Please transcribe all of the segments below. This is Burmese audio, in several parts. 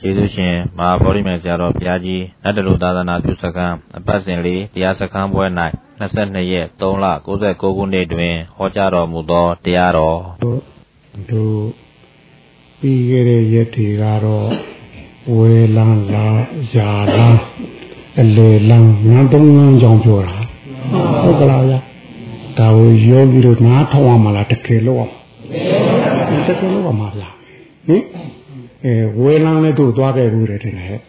ကျေးဇူးရှင်မဟာဗောဓိမြိုင်ဆရာတော်ဘုရားကြီးနတ်တလူသာသနာပြုစခန်းအပတ်စဉ်လေးတရားစခန်းပွဲ၌22ရက်3လ69ခုနှစ်တွင်ဟောကြားတော်မူသောတရားတော်တို့တို့ပြီးခဲ့တဲ့ရက်တွေကတော့ဝေလန်းလာရာလန်းအလေလန်းငန်းတုံးငန်းကြောင်ပြောတာဟုတ်ကလားဗျာဒါကိုယောဂီတို့နားထောင်ရမှာလားတကယ်လို့တကယ်လို့ပါမှာဗျာဟင် အဲဝေလန်းလည်းတို့သွားခဲ့ဘူးတယ်ထင်တယ်ဟဲ့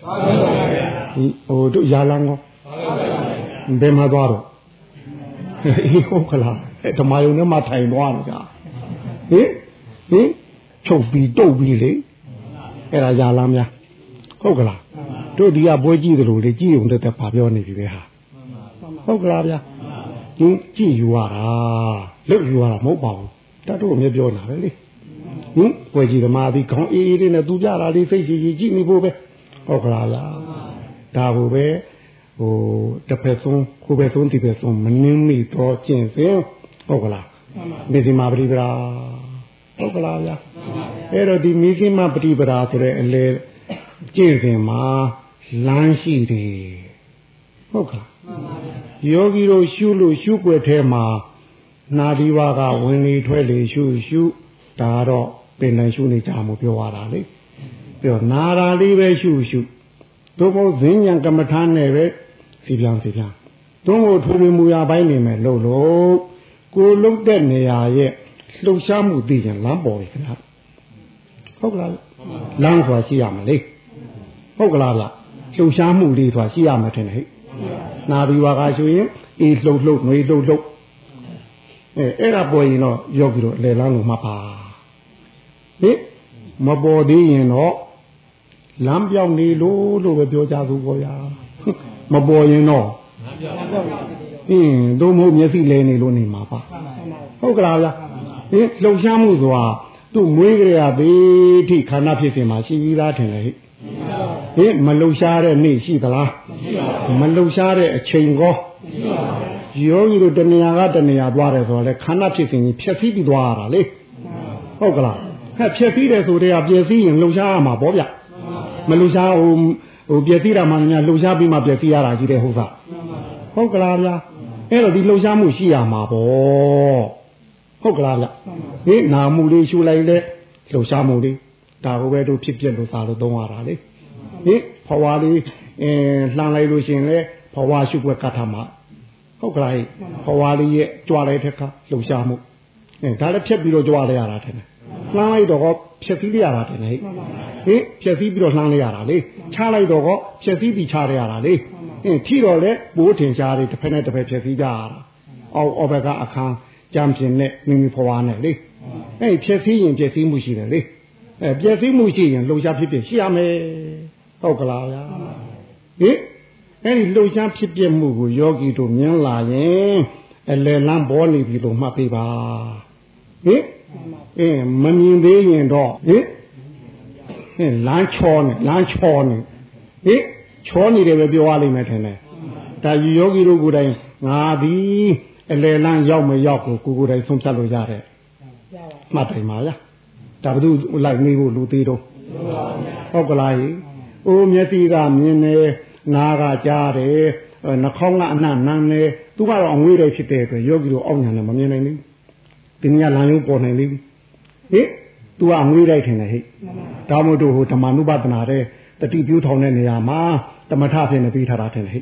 ဟိုတို့ရာလန်းကောဘယ်မှာသွားတော့အေးဟုတ်ကလားဓမ္မယုံနဲ့မှထိုင်သွားနေတာဟင်ဟင်ချုပ်ပြီးတုတ်ပြီးလေအဲ့ဒါရာလန်းများဟုတ်ကလားတို့ဒီကပွဲကြည့်သလိုလေကြည့်ုံတက်တက်ပါပြောနေပြီပဲဟာဟုတ်ကလားဗျာကျင်းကြည့်ယူရတာလုတ်ယူရတာမဟုတ်ပါဘူးတတ်တို့အမြဲပြောနေတာပဲလေ ဟင်ပွဲကြည့်ဓမ္မသည်ခေါင်းအေးအေးလေးနဲ့သူပြတာလေးစိတ်ကြည်ကြည်ကြည့်နေဖို့ပဲဟုတ်ကလားဗျာဒါကိုပဲဟိုတစ်ဖက်ဆုံးကိုယ်ပဲဆုံးဒီဖက်ဆုံးမနှင်းမိတော့ကျင့်စဉ်ဟုတ်ကလားမိစီမာပရိပရာဟုတ်ကလားဗျာအဲ့တော့ဒီမိစီမာပရိပရာဆိုတဲ့အလေကျင့်စဉ်မှာလမ်းရှိတယ်ဟုတ်ကလားယောဂီတို့ရှုလို့ရှုွက်ထဲမှာနာဒီဝါကဝင်လေထွက်လေရှုရှုဒါတော့ ပင်နိုင်ရှုနေကြမှုပြောရတာလေပြောနာရာလေးပဲရှုရှုတို့မို့ဇင်းညာကမ္မထာနဲ့ပဲစီပြန်စီပြန်တို့မို့ထူထူမူရပိုင်းနေမယ်လို့လို့ကိုလုတ်တဲ့နေရာရဲ့လှုပ်ရှားမှုသိရင်လမ်းပေါ်ပြီခင်ဗျာဟုတ်ကလားလမ်းဆိုတာရှိရမလေဟုတ်ကလားဗျလှုပ်ရှားမှုလေးဆိုတာရှိရမှာထင်တယ်ဟဲ့နာပြီးပါကဆိုရင်အေးလှုပ်လှုပ်ငွေလှုပ်လှုပ်အဲအဲ့ဒါပေါ်ရင်တော့ယောဂီတို့အလေလမ်းကိုမှတ်ပါ ဟင်မပေါ်သေးရင်တော့လမ်းပြောင်းနေလို့လို့ပဲပြောကြသူပေါ်ရမပေါ်ရင်တော့အင်းတို့မဟုတ်မျက်စိလဲနေလို့နေမှာပါဟုတ်ကလားဗျာဟင်လှုပ်ရှားမှုဆိုတာသူ့မွေးကြရသေးထိခန္ဓာဖြစ်စဉ်မှာရှိပြီးသားထင်တယ်ဟဲ့ဟင်မလှုပ်ရှားတဲ့နေ့ရှိသလားမလှုပ်ရှားတဲ့အချိန်ကောယောဂီတို့တဏှာကတဏှာသွားတယ်ဆိုတော့လေခန္ဓာဖြစ်စဉ်ကြီးဖြည့်ဆည်းပြီးသွားရတာလေဟုတ်ကလား ဟဲ့ဖြည့်ဆည်းတယ်ဆိုတဲ့ကပြည့်စည်ရင်လှုပ်ရှားရမှာပေါ့ဗျမလှုပ်ရှားဟိုဟိုပြည့်စည်တာမှများလှုပ်ရှားပြီးမှပြည့်စည်ရတာကြီးတဲ့ဟုတ်သားဟုတ်ကလားဗျာအဲ့တော့ဒီလှုပ်ရှားမှုရှိရမှာပေါ့ဟုတ်ကလားဗျဟင်နာမှုလေးရှူလိုက်လေလှုပ်ရှားမှုလေးဒါကိုပဲတို့ဖြစ်ပြလို့စာလို့သုံးရတာလေဟင်ဘဝလေးအင်းလှမ်းလိုက်လို့ရှင်လေဘဝရှုွက်ကတ်ထားမှာဟုတ်ကလားဘဝလေးရဲ့ကြွားလိုက်တဲ့ခါလှုပ်ရှားမှုအဲဒါလည်းဖြတ်ပြီးတော့ကြွားလိုက်ရတာထင်တယ် လှမ်းလိုက်တော့ဖြက်စီးလိုက်ရတာတင်လေဟင်ဖြက်စီးပြီးတော့လှမ်းလိုက်ရတာလေချလိုက်တော့ဖြက်စီးပြီးချလိုက်ရတာလေဟင်ထီတော့လေဘိုးထင်ရှားတွေတစ်ဖက်နဲ့တစ်ဖက်ဖြက်စီးကြရတာအောက်အောက်ဘက်ကအခန်းကြမ်းပြင်းနဲ့မိမိဖွားနဲ့လေအဲ့ဖြက်စီးရင်ဖြက်စီးမှုရှိတယ်လေအဲဖြက်စီးမှုရှိရင်လှုပ်ရှားဖြစ်ဖြစ်ရှိရမယ်ဟုတ်ကလားဗျာဟင်အဲ့ဒီလှုပ်ရှားဖြစ်ပြမှုကိုယောဂီတို့မြင်လာရင်အလယ်လန်းပေါ်နေပြီလို့မှတ်ပေးပါဟင် အင်းမမြင်သေးရင်တော့ဟင်ဟင်လမ်းချောနေလမ်းချောနေဟင်ချောနေတယ်ပဲပြောရလိမ့်မယ်ထင်တယ်ဒါယောဂီတို့ကိုယ်တိုင်ငါသည်အလယ်လမ်းရောက်မရောက်ကိုကိုကိုယ်တိုင်ဆုံးဖြတ်လို့ရတယ်မှတ်တိုင်ပါလားဒါဘုသူလိုက်နေဖို့လူသေးတော့ဟုတ်ကလားဟိအိုးမျက်စိကမြင်တယ်နားကကြားတယ်နှာခေါင်းကအနှံ့နမ်းတယ်သူကတော့အငွေးတွေဖြစ်တဲ့အတွက်ယောဂီတို့အောက်ညာနဲ့မမြင်နိုင်ဘူး ဒီနေ့လမ်းရုံးပေါ်နိုင်လိမ့်မယ်ဟိ तू ကငွေးလိုက်ထင်တယ်ဟိဒါမို့တို့ဟိုဓမ္မနုပဒနာတဲ့တတိပြုထောင်တဲ့နေရာမှာတမထဖြစ်နေပြီးထားတာထင်တယ်ဟိ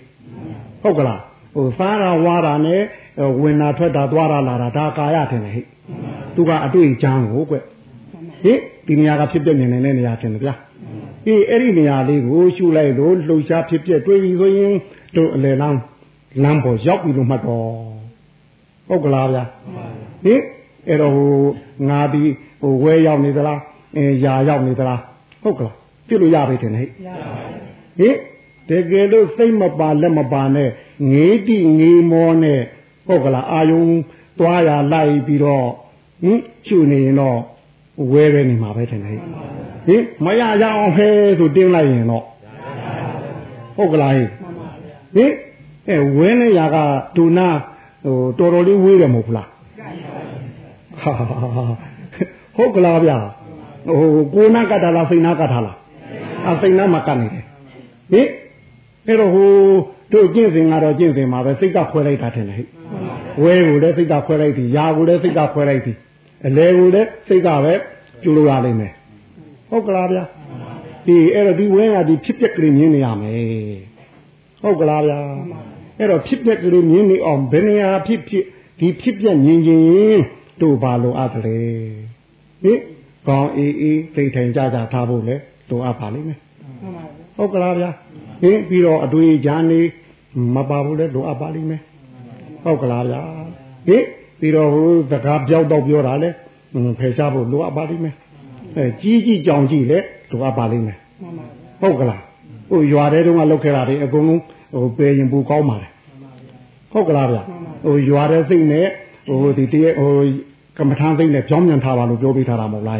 ဟုတ်ကလားဟိုစားတာဝါတာနဲ့ဝင်တာထွက်တာသွားတာလာတာဒါကာယထင်တယ်ဟိသူကအတွေ့အကြံကိုကွဟိဒီနေရာကဖြစ်ပြနေနေတဲ့နေရာထင်တယ်ဗျာအေးအဲ့ဒီနေရာလေးကိုရှုလိုက်လို့လှုပ်ရှားဖြစ်ပြတွေးပြီးဆိုရင်တို့အလယ်လမ်းလမ်းပေါ်ရောက်ပြီလို့မှတ်တော့ဟုတ်ကလားဗျာဟိ အဲ့တော့ဟိုငါဒီဟိုဝဲရောက်နေသလားအင်းຢာရောက်နေသလားဟုတ်ကလားပြလို့ရပြီထင်တယ်ဟဲ့ဟိတကယ်လို့စိတ်မပါလက်မပါနဲ့ငေးတိငေးမောနဲ့ဟုတ်ကလားအာယုံသွားရလိုက်ပြီးတော့ဟင်ချူနေရင်တော့ဝဲပဲနေမှာပဲထင်တယ်ဟိမရရအောင်ဟဲဆိုတင်းလိုက်ရင်တော့ဟုတ်ကလားဟိဟိအဲဝဲနေရကဒုနာဟိုတော်တော်လေးဝေးတယ်မဟုတ်လား ဟုတ်ကလားဗျာဟိုကိုနာကတ်တာလားစိတ်နာကတ်တာလားဟအစိတ်နာမှာကပ်နေတယ်ဟင်အဲ့တော့ဟိုတို့ကျင့်စဉ်ကတော့ကျင့်စဉ်မှာပဲစိတ်ကခွဲလိုက်တာထင်တယ်ဟဲ့ဝဲကိုလည်းစိတ်ကခွဲလိုက်သည်ယာကိုလည်းစိတ်ကခွဲလိုက်သည်အလဲကိုလည်းစိတ်ကပဲကျူလို့ရလိမ့်မယ်ဟုတ်ကလားဗျာဒီအဲ့တော့ဒီဝဲကဒီဖြစ်ပျက်ကလေးမြင်နေရမယ်ဟုတ်ကလားဗျာအဲ့တော့ဖြစ်ပျက်ကလေးမြင်နေအောင်ဘယ်နေရာဖြစ်ဖြစ်ဒီဖြစ်ပျက်မြင်ခြင်း တို့ဘာလို့အပ်တယ်ဟင်ကောင်းအေးအေးသိထိုင်ကြကြထားဖို့လေတို့အပ်ပါလိမ့်မယ်ဟုတ်ကလားဗျာဟင်ပြီးတော့အတွေ့အကြံနေမပါဘူးလေတို့အပ်ပါလိမ့်မယ်ဟုတ်ကလားဗျာဟင်ပြီးတော့ဟိုစကားပြောက်တော့ပြောတာလေဖယ်ရှားဖို့လိုအပ်ပါလိမ့်မယ်အဲကြီးကြီးကြောင်ကြီးလေလိုအပ်ပါလိမ့်မယ်ဟုတ်ကလားဟိုရွာတဲ့တုန်းကလောက်ခဲ့တာတွေအကုန်လုံးဟိုပယ်ရင်ပူကောင်းပါလေဟုတ်ကလားဗျဟိုရွာတဲ့စိတ်နဲ့ ဟိုဒီတည်းဟိုကမ္မထမ်းစိတ်နဲ့ကြောင်းမြန်ထားပါလို့ပြောပေးထားတာမဟုတ်လား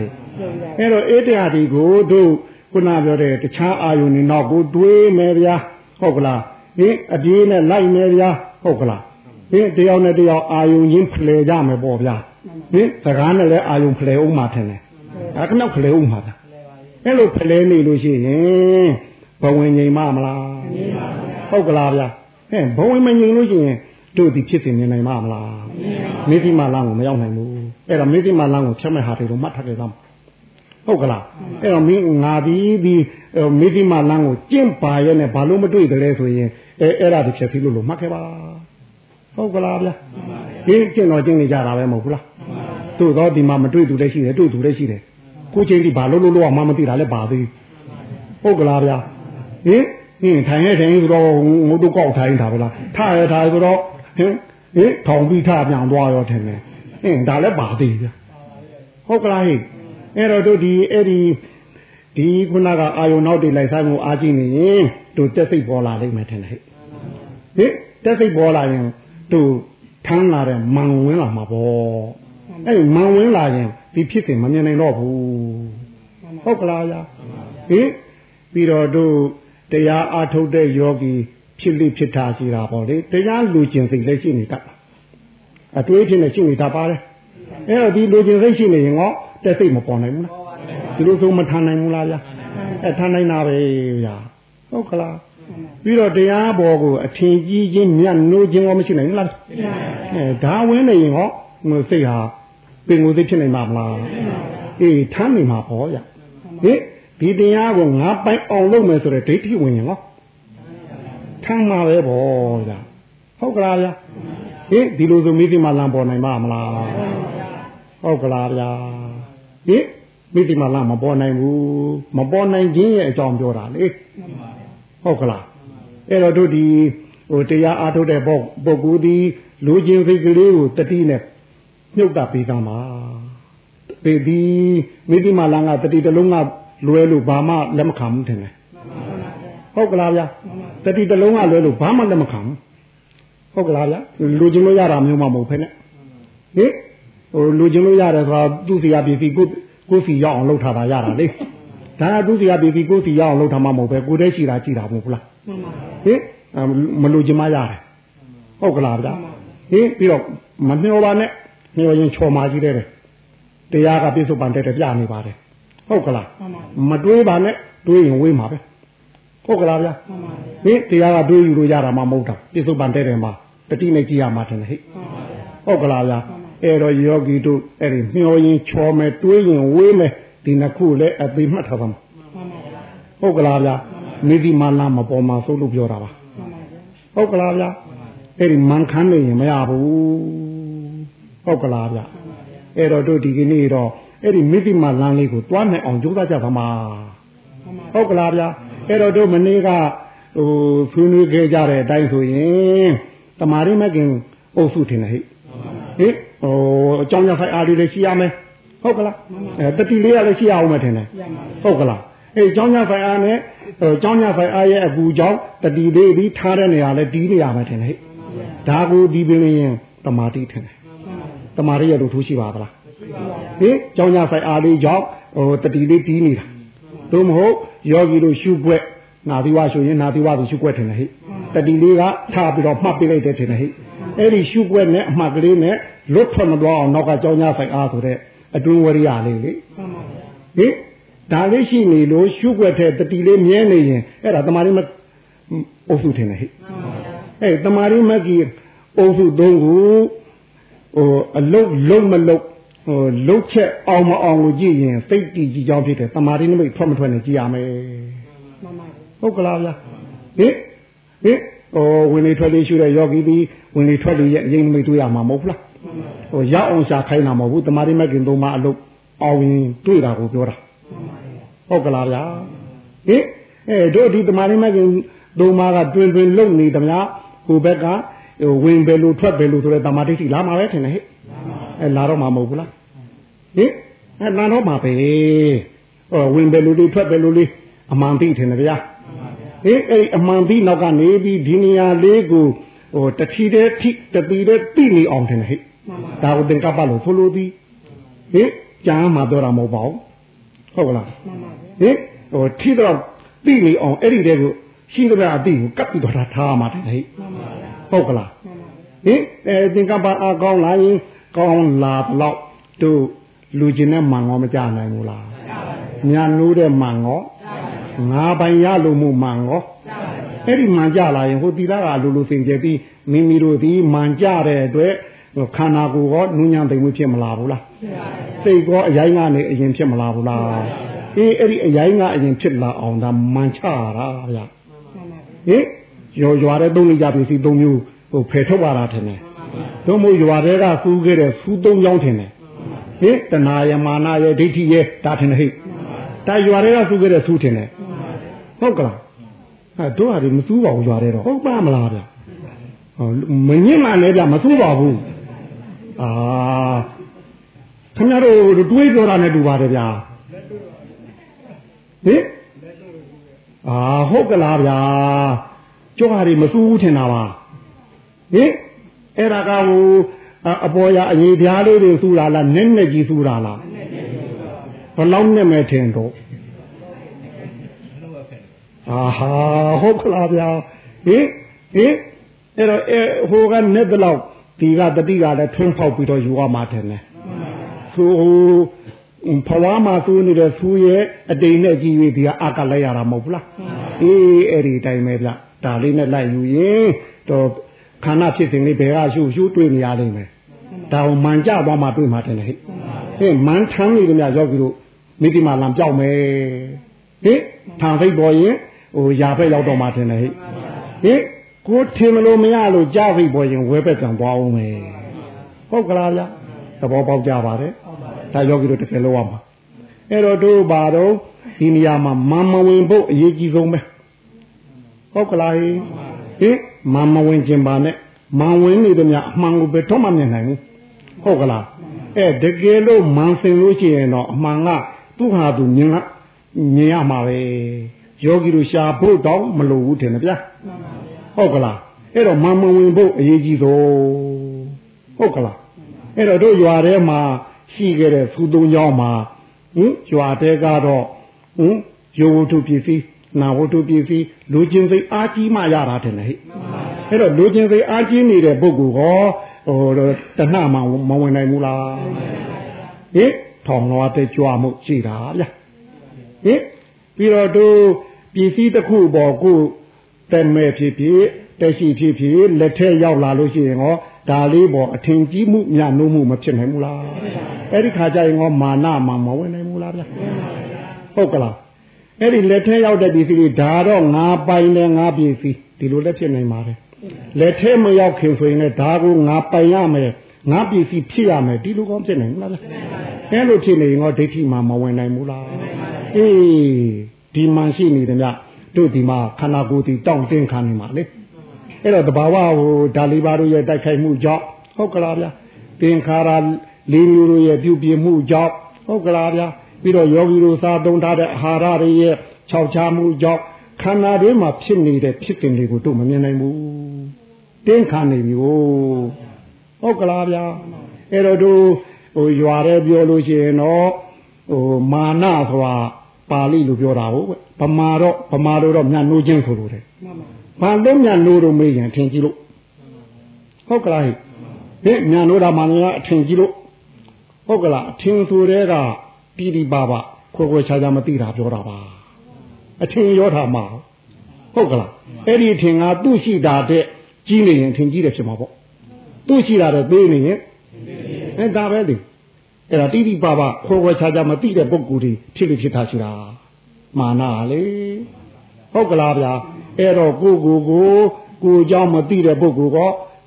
အဲ့တော့အေးတရားဒီကိုတို့ခုနပြောတဲ့တခြားအာယုန်တွေနောက်ကိုတွေးမယ်ဗျာဟုတ်ကလားဟင်အပြေးနဲ့လိုက်မယ်ဗျာဟုတ်ကလားဟင်တယောက်နဲ့တယောက်အာယုန်ချင်းဖလှယ်ကြမယ်ပေါ့ဗျာဟင်စကားနဲ့လည်းအာယုန်ဖလှယ်အောင်မှာထင်တယ်ဒါကနောက်ဖလှယ်အောင်မှာဗျာအဲ့လိုဖလှယ်နေလို့ရှိရင်ဘဝင်ငြိမ်မမလားဟုတ်ကလားဗျာဟင်ဘဝင်မငြိမ်လို့ရှိရင် တို့ဒီဖြစ်စဉ်မြင်နိုင်မှာမလားမိသိမလမ်းကိုမရောက်နိုင်ဘူးအဲ့တော့မိသိမလမ်းကိုဖြတ်မဲ့ဟာတွေတော့မှတ်ထားကြသားဟုတ်ကလားအဲ့တော့မင်းငါဒီဒီမိသိမလမ်းကိုကျင့်ပါရဲ့နဲ့ဘာလို့မတွေ့တယ်လဲဆိုရင်အဲအဲ့ဒါဒီဖြစ်ပြီးလို့လို့မှတ်ခဲ့ပါဟုတ်ကလားဗျာဒီကျင့်တော်ကျင့်နေကြတာပဲမဟုတ်ဘူးလားတို့တော့ဒီမှာမတွေ့သူလည်းရှိတယ်တွေ့သူလည်းရှိတယ်ကိုချင်းဒီဘာလို့လို့လို့မှမသိတာလည်းပါသေးဟုတ်ကလားဗျာဟင်ဟင်ထိုင်ရထိုင်ဆိုတော့ငို့တော့ကောက်ထိုင်တာဗလားထရထားဆိုတော့ ဟင်ဟင်ထောင်ပြီးထပြန်သွားရောထင်တယ်ဟင်ဒါလည်းပါသေးဗျဟုတ်ကလားဟိအဲ့တော့တို့ဒီအဲ့ဒီဒီခုနကအာယုံနောက်တွေလိုက်ဆိုင်မှုအားကြည့်နေရင်တို့တက်စိတ်ပေါ်လာလိမ့်မယ်ထင်တယ်ဟိဟင်တက်စိတ်ပေါ်လာရင်တို့ထမ်းလာတဲ့မန်ဝင်လာမှာပေါ့အဲ့မန်ဝင်လာရင်ဒီဖြစ်စဉ်မမြင်နိုင်တော့ဘူးဟုတ်ကလားဗျဟင်ပြီးတော့တို့တရားအားထုတ်တဲ့ယောဂီ ဖြစ်လိဖြစ်တာရှိတာပေါ့လေတရားလူကျင်စိတ်လည်းရှိနေတတ်အတွေးဖြစ်နေရှိနေတတ်ပါတယ်အဲ့တော့ဒီလူကျင်စိတ်ရှိနေရင်ဟောတက်စိတ်မပေါ်နိုင်ဘူးလားဒီလိုဆိုမထမ်းနိုင်ဘူးလားဗျာအဲထမ်းနိုင်တာပဲဗျာဟုတ်ကလားပြီးတော့တရားပေါ်ကိုအထင်ကြီးခြင်းမြတ်နိုးခြင်းရောမရှိနိုင်ဘူးလားအဲဒါဝင်နေရင်ဟောစိတ်ဟာပင်ကိုယ်စိတ်ဖြစ်နိုင်မှာမလားအေးထမ်းနေမှာပေါ့ဗျာဟင်ဒီတရားကိုငါပိုင်အောင်လုပ်မယ်ဆိုတဲ့ဒိဋ္ဌိဝင်ရင်ဟော ထမ်းမှာပဲပေါ့ဗျာဟုတ်ကလားဗျာဟင်ဒီလိုဆိုမိသိမှလမ်းပေါ်နိုင်မှာမလားဟုတ်ကလားဗျာဟင်မိသိမှလမ်းမပေါ်နိုင်ဘူးမပေါ်နိုင်ခြင်းရဲ့အကြောင်းပြောတာလေဟုတ်ကလားအဲ့တော့တို့ဒီဟိုတရားအားထုတ်တဲ့ပုဂ္ဂိုလ်ဒီလူချင်းစိတ်ကလေးကိုတတိနဲ့မြုပ်တာပေးသားမှာဒီဒီမိသိမှလမ်းကတတိတလုံးကလွဲလို့ဘာမှလက်မခံဘူးထင်တယ်ဟုတ်ကလားဗျာ တတိတလုံးကလွဲလို့ဘာမှလက်မခံဘူးဟုတ်ကလားဗျာလူချင်းလို့ရတာမျိုးမှမဟုတ်ဖ ೇನೆ ဟင်ဟိုလူချင်းလို့ရတယ်ဆိုတာသူ့စီရပြည်စီကိုကိုစီရောက်အောင်လုပ်ထားတာရတာလေဒါကသူ့စီရပြည်စီကိုစီရောက်အောင်လုပ်ထားမှမဟုတ်ပဲကိုတည်းရှိတာကြည့်တာမဟုတ်ဘူးလားဟင်မလူချင်းမရတယ်ဟုတ်ကလားဗျာဟင်ပြီးတော့မမျောပါနဲ့မျောရင်ချော်မာကြီးတယ်တရားကပြစ္ဆုတ်ပန်တဲ့ပြနေပါတယ်ဟုတ်ကလားမတွေးပါနဲ့တွေးရင်ဝေးမှာပဲ ဟုတ်ကလားဗျာဟင်တရားကတွေးယူလို့ရတာမှမဟုတ်တာပြစ္ဆုတ်ပန်တဲ့တယ်မှာတတိနဲ့ကြည့်ရမှာတယ်ဟဲ့ဟုတ်ကလားဗျာအဲ့တော့ယောဂီတို့အဲ့ဒီမျောရင်ချော်မယ်တွေးရင်ဝေးမယ်ဒီနှစ်ခုလည်းအသေးမှတ်ထားပါမှာဟုတ်ကလားဗျာမိဒီမာလာမပေါ်မှာစိုးလို့ပြောတာပါဟုတ်ကလားဗျာအဲ့ဒီမန်ခမ်းနေရင်မရဘူးဟုတ်ကလားဗျာအဲ့တော့တို့ဒီကနေ့တော့အဲ့ဒီမိတိမလမ်းလေးကိုတွားနိုင်အောင်ကြိုးစားကြပါမှာဟုတ်ကလားဗျာ အဲ့တော့တို့မနေ့ကဟိုဆွေးနွေးခဲ့ကြတဲ့အတိုင်းဆိုရင်တမာရိမကင်အုပ်စုထင်တယ်ဟိဟိဟိုအကြောင်းရဖိုင်အားလေးလည်းရှိရမယ်ဟုတ်ကလားအဲတတိလေးကလည်းရှိရအောင်မထင်တယ်ဟုတ်ကလားအဲအကြောင်းရဖိုင်အားနဲ့ဟိုအကြောင်းရဖိုင်အားရဲ့အကူကြောင့်တတိလေးပြီးထားတဲ့နေရာလဲတီးနေရမယ်ထင်တယ်ဟိဒါကိုဒီပင်ရင်တမာတိထင်တယ်တမာရိရဲ့လူထိုးရှိပါသလားဟင်ကြောင်းကြဆိုင်အားလေးကြောင့်ဟိုတတိလေးတီးနေတာသို့မဟုတ် ယောဂီတို့ရှုွက်နာသီဝဆိုရင်နာသီဝဆိုရှုွက်ထင်တယ်ဟိတတိလေးကထားပြီးတော့မှတ်ပေးလိုက်တယ်ထင်တယ်ဟိအဲ့ဒီရှုွက်နဲ့အမှတ်ကလေးနဲ့လွတ်ထွက်မသွားအောင်နောက်ကကြောင်းကြဆိုင်အားဆိုတဲ့အတွင်းဝရိယလေးလေဟင်ဒါလေးရှိနေလို့ရှုွက်တဲ့တတိလေးမြဲနေရင်အဲ့ဒါတမာရီမအုပ်စုထင်တယ်ဟဲ့အဲ့တမာရီမကြီးအုပ်စုသုံးခုဟိုအလုတ်လုံးမလုတ် ဟိုလုတ်ချက်အောင်မအောင်ကိုကြည့်ရင်စိတ်တည်ကြည်ကြောင်းဖြစ်တယ်တမာရီနမိတ်ထွက်မထွက်နေကြည့်ရမယ်ဟုတ်ကလားဗျာဟင်ဟင်ဟိုဝင်လေထွက်လေရှုတဲ့ယောဂီဒီဝင်လေထွက်လေရဲ့အရင်နမိတ်တွေ့ရမှာမဟုတ်လားဟိုရောက်အောင်ရှာခိုင်းတာမဟုတ်ဘူးတမာရီမကင်သုံးပါအလုတ်အောင်ရင်တွေ့တာကိုပြောတာဟုတ်ကလားဗျာဟင်အဲတို့ဒီတမာရီမကင်သုံးပါကတွင်တွင်လုံနေသမျှဟိုဘက်ကဟိုဝင်ပဲလို့ထွက်ပဲလို့ဆိုတဲ့တမာတိတိလာမှာပဲထင်တယ်ဟဲ့ အဲလာတော့မှာမဟုတ်ဘူးလားဟင်အဲလာတော့မှာပဲဟိုဝင်ပဲလို့လေးထွက်ပဲလို့လေးအမှန်သိထင်တယ်ဗျာဟင်အဲ့အမှန်သိနောက်ကနေပြီးဒီနေရာလေးကိုဟိုတတိတဲ့ထိတတိတဲ့သိနေအောင်ထင်တယ်ဟဲ့ဒါကိုသင်္ကပ္ပလို့ဆိုလို့သည်ဟင်ကြာမှပြောတာမဟုတ်ပါဘူးဟုတ်ကလားဟင်ဟိုထိတော့သိနေအောင်အဲ့ဒီတဲ့ကိုရှိသမျှအသိကိုကပ်ပြီးတော့ထားမှာတယ်ဟဲ့ဟုတ်ကလားဟင်အဲသင်္ကပ္ပအကောင်းလာရင် ကောင်းလာတော့တို့လူကျင်တဲ့မှန်ရောမကြနိုင်ဘူးလားညာနိုးတဲ့မှန်ရောငါပိုင်ရလို့မှုမှန်ရောအဲ့ဒီမှန်ကြလာရင်ဟိုတီလာကလူလူစင်ကြပြီးမိမိတို့ဒီမှန်ကြတဲ့အတွက်ခန္ဓာကိုယ်ရောနူးညံ့သိမ်မှုဖြစ်မလာဘူးလားစိတ်ကောအရင်ကနေအရင်ဖြစ်မလာဘူးလားအေးအဲ့ဒီအရင်ကအရင်ဖြစ်လာအောင်ဒါမှန်ချတာဗျဟင်ရွာရွာတဲ့သုံးနေကြပြီစီသုံးမျိုးဟိုဖယ်ထုတ်ပါတာထင်တယ် တို့မို့ရွာတဲ့ကစူးခဲ့တဲ့စူးသုံးကြောင်းထင်တယ်ဟင်တဏှာယမာနရဲ့ဒိဋ္ဌိရဲ့ဒါထင်တယ်ဟိတာရွာတဲ့ကစူးခဲ့တဲ့စူးထင်တယ်ဟုတ်ကလားအဲတို့ဟာဒီမစူးပါဘူးရွာတဲ့တော့ဟုတ်ပါမလားဗျဟောမငင်းမှလည်းဗျမစူးပါဘူးအာခင်ဗျားတို့တွေးပြောတာနဲ့တူပါတယ်ဗျာဟင်အာဟုတ်ကလားဗျာကျောဟာတွေမစူးဘူးထင်တာပါဟင် အဲ့ဒါကဟိုအပေါ်ရအရေးပြားလေးတွေစူးတာလားနက်နက်ကြီးစူးတာလားဘလောက်နဲ့မဲ့ထင်တော့အာဟာဟုတ်ကလားဗျာဟင်ဟင်အဲ့တော့အဲဟိုကနဲ့တလောက်ဒီကတတိကလည်းထွန်းဖောက်ပြီးတော့ယူရမှာတယ်နဲ့ဆိုဖဝါမှာသူနေတဲ့သူရဲ့အတိမ်နဲ့ကြီး၍ဒီကအကလိုက်ရတာမဟုတ်ဘူးလားအေးအဲ့ဒီတိုင်းပဲဗျဒါလေးနဲ့လိုက်ယူရင်တော့ ခန္ဓာဖြစ်စဉ်လေးဘယ်ကရှုရှုတွေ့နေရလိမ့်မယ်ဒါကိုမှန်ကြသွားမှတွေ့မှာတယ်ဟဲ့ဟဲ့မှန်ထမ်းနေကြရောက်ပြီးတော့မိတိမာလံပြောက်မယ်ဟင်ထံဖိတ်ပေါ်ရင်ဟိုရာဖက်ရောက်တော့မှတယ်ဟဲ့ဟင်ကိုထင်မလို့မရလို့ကြားဖိတ်ပေါ်ရင်ဝဲဘက်ကံသွားအောင်မယ်ဟုတ်ကလားဗျသဘောပေါက်ကြပါတယ်ဒါယောဂီတို့တစ်ကယ်လောက်ရမှာအဲ့တော့တို့ပါတော့ဒီနေရာမှာမမဝင်ဖို့အရေးကြီးဆုံးပဲဟုတ်ကလားဟင် မမဝင်ခြင်းပါနဲ့မန်ဝင်နေတယ်များအမှန်ကိုပဲတော့မမြင်နိုင်ဘူးဟုတ်ကလားအဲတကယ်လို့မန်စင်လို့ရှိရင်တော့အမှန်ကသူ့ဟာသူမြင်ကမြင်ရမှာပဲယောဂီတို့ရှာဖို့တော့မလိုဘူးထင်တယ်ဗျာဟုတ်ကလားအဲ့တော့မမဝင်ဖို့အရေးကြီးဆုံးဟုတ်ကလားအဲ့တော့တို့ရွာထဲမှာရှိခဲ့တဲ့ဖူသုံးကြောင်းမှာဟင်ရွာတဲကတော့ဟင်ယောဝတ္ထုပစ္စည်း နာဝတ္ထုပစ္စည်းလူချင်းစိတ်အားကြီးမှရတာတယ်ဟဲ့အဲ့တော့လူချင်းစိတ်အားကြီးနေတဲ့ပုဂ္ဂိုလ်ဟောဟိုတဏှမှမဝင်နိုင်ဘူးလားဟင်ထောင်တော်တဲ့ကြွမှုရှိတာဗျဟင်ပြီးတော့တို့ပစ္စည်းတစ်ခုပေါ်ကိုတမဲ့ဖြစ်ဖြစ်တက်ရှိဖြစ်ဖြစ်လက်ထက်ရောက်လာလို့ရှိရင်ဟောဒါလေးပေါ်အထင်ကြီးမှုညနှုံးမှုမဖြစ်နိုင်ဘူးလားအဲ့ဒီခါကျရင်ဟောမာနမှာမဝင်နိုင်ဘူးလားဗျဟုတ်ကလား အဲ့ဒီလက်ထဲရောက်တဲ့ပစ္စည်းတွေဒါတော့ငါပိုင်တယ်ငါပစ္စည်းဒီလိုလက်ဖြစ်နိုင်ပါတယ်လက်ထဲမရောက်ခင်ဆိုရင်လည်းဒါကိုငါပိုင်ရမယ်ငါပစ္စည်းဖြစ်ရမယ်ဒီလိုကောင်းဖြစ်နိုင်ဘူးလားအဲ့လိုဖြစ်နေရင်ဟောဒိဋ္ဌိမှာမဝင်နိုင်ဘူးလားအေးဒီမှန်ရှိနေတယ်မြတို့ဒီမှာခန္ဓာကိုယ်ဒီတောင့်တင်းခံနေမှာလေအဲ့တော့တဘာဝဟိုဒါလီပါတို့ရဲ့တိုက်ခိုက်မှုကြောင့်ဟုတ်ကလားဗျာသင်္ခါရလေးမျိုးတို့ရဲ့ပြုပြမှုကြောင့်ဟုတ်ကလားဗျာ ပြီးတော့ယောဂီတို့စားသုံးထားတဲ့အာဟာရတွေရဲ့ခြောက်ခြားမှုကြောင့်ခန္ဓာတွေမှာဖြစ်နေတဲ့ဖြစ်တင်တွေကိုတို့မမြင်နိုင်ဘူးတင်းခံနေပြီဟုတ်ကလားဗျာအဲ့တော့တို့ဟိုရွာရဲပြောလို့ရှိရင်တော့ဟိုမာနဆိုတာပါဠိလိုပြောတာဟုတ်ဗမာတော့ဗမာတို့တော့မြတ်နိုးခြင်းဆိုလို့တယ်ဘာလို့မြတ်နိုးတော့မေးရင်ထင်ကြည့်လို့ဟုတ်ကလားဟဲ့မြတ်နိုးတာမှလည်းအထင်ကြည့်လို့ဟုတ်ကလားအထင်ဆိုတဲ့က တိတိပါပါ ခွဲခွဲခြားခြားမသိတာပြောတာပါအထင်ရောတာမှာဟုတ်ကလားအဲ့ဒီအထင်ကသူ့ရှိတာတဲ့ကြီးနေရင်ထင်ကြီးတယ်ဖြစ်မှာပေါ့သူ့ရှိတာတဲ့သေးနေရင်အဲဒါပဲလေအဲ့ဒါတိတိပပခွဲခွဲခြားခြားမသိတဲ့ပုဂ္ဂိုလ်တွေဖြစ်လို့ဖြစ်တာရှိတာမာနလေဟုတ်ကလားဗျာအဲ့တော့ကိုကိုကိုကိုเจ้าမသိတဲ့ပုဂ္ဂိုလ်က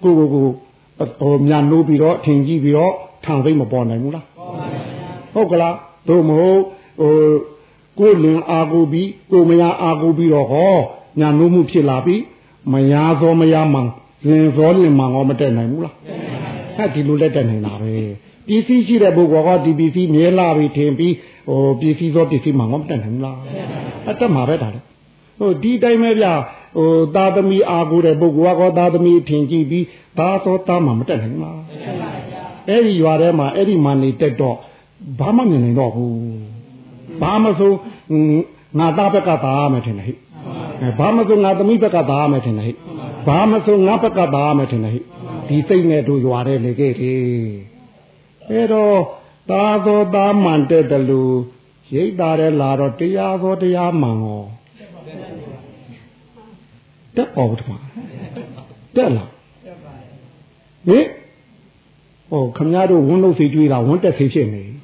ကိုကိုကိုဟိုမြန်နိုးပြီးတော့ထင်ကြီးပြီးတော့ထံသိမ့်မပေါ်နိုင်ဘူးလားဟုတ်ကလား တို့မဟုတ်ဟိုကိုလင်အာကိုပြီးကိုမယားအာကိုပြီးတော့ဟောညာနိုးမှုဖြစ်လာပြီးမယားသောမယားမှန်လင်သောလင်မှန်ရောမတက်နိုင်ဘူးလားဟဲ့ဒီလိုလက်တက်နိုင်တာပဲပစ္စည်းရှိတဲ့ပုဂ္ဂိုလ်ကဒီပစ္စည်းမြဲလာပြီထင်ပြီးဟိုပစ္စည်းသောပစ္စည်းမှန်ရောမတက်နိုင်ဘူးလားအတက်မှာပဲဒါလေဟိုဒီတိုင်းပဲဗျဟိုသာသမီအာကိုတဲ့ပုဂ္ဂိုလ်ကသာသမီထင်ကြည့်ပြီးဘာသောသားမှမတက်နိုင်ဘူးလားအဲ့ဒီရွာထဲမှာအဲ့ဒီမှနေတက်တော့ ဘာမှမြင်နိုင်တော့ဘူးဘာမဆိုငါသားဘက်ကသာမယ်ထင်တယ်ဟိဘာမဆိုငါသမီးဘက်ကသာမယ်ထင်တယ်ဟိဘာမဆိုငါဘက်ကသာမယ်ထင်တယ်ဟိဒီစိတ်နဲ့တို့ရွာထဲနေခဲ့တယ်အဲ့တော့သာသောသားမှန်တဲ့တလူရိတ်တာတဲ့လာတော့တရားသောတရားမှန်ရောတက်ပေါ်ဘူးတမတက်လားဟင်ဟိုခမရတို့ဝန်းလို့စီကျွေးတာဝန်းတက်စီဖြစ်နေဟုတ်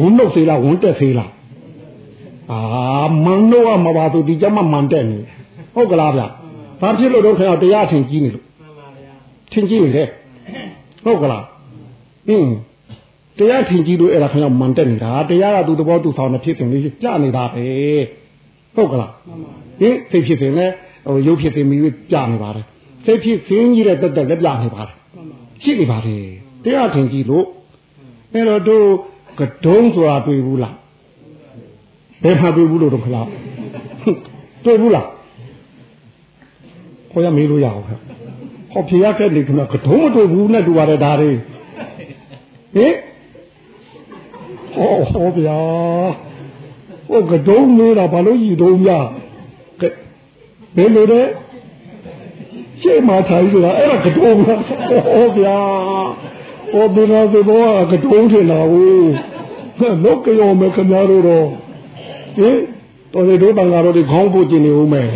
ဝန်းလို့စီလားဝန်းတက်စီလားအာမန်တော့မပါသူဒီကြမှာမန်တက်နေဟုတ်ကလားဗျဘာဖြစ်လို့တော့ခင်ဗျာတရားထင်ကြီးနေလို့ထင်ကြီးနေတယ်ဟုတ်ကလားအင်းတရားထင်ကြီးလို့အဲ့ဒါခင်ဗျာမန်တက်နေတာတရားကသူသဘောသူဆောင်နေဖြစ်နေလေးကြနေတာပဲဟုတ်ကလားဟင်သိဖြစ်နေလဲဟိုရုပ်ဖြစ်နေပြီကြနေပါတယ်သိဖြစ်ခင်းကြီးတဲ့တက်တက်လည်းပြနေပါတယ်ရှိနေပါတယ်တရားထင်ကြီးလို့အဲ့တော့တို့ ကတုံးဆိုတာတွေ့ဘူးလားဘယ်မှာတွေ့ဘူးလို့တော့ခလားတွေ့ဘူးလားခေါ်ရမေးလို့ရအောင်ခင်ဟောဖြေရခဲ့လေခင်ဗျကတုံးမတွေ့ဘူးနဲ့တူပါတယ်ဒါတွေဟင်ဟောဟောဗျာဟိုကတုံးမေးတာဘာလို့ရည်တုံးများဘယ်လိုလဲရှေ့မှာထိုင်ဆိုတာအဲ့ဒါကတုံးလားဟောဗျာဟောဘယ်လိုဘောကတုံးထင်တာ ဘူးလောကရောမခင်ဗျားတို့တော့ဟင်တော်လေတို့တန်ဃာတော်တွေခေါင်းပို့ကျင်နေဦးမယ်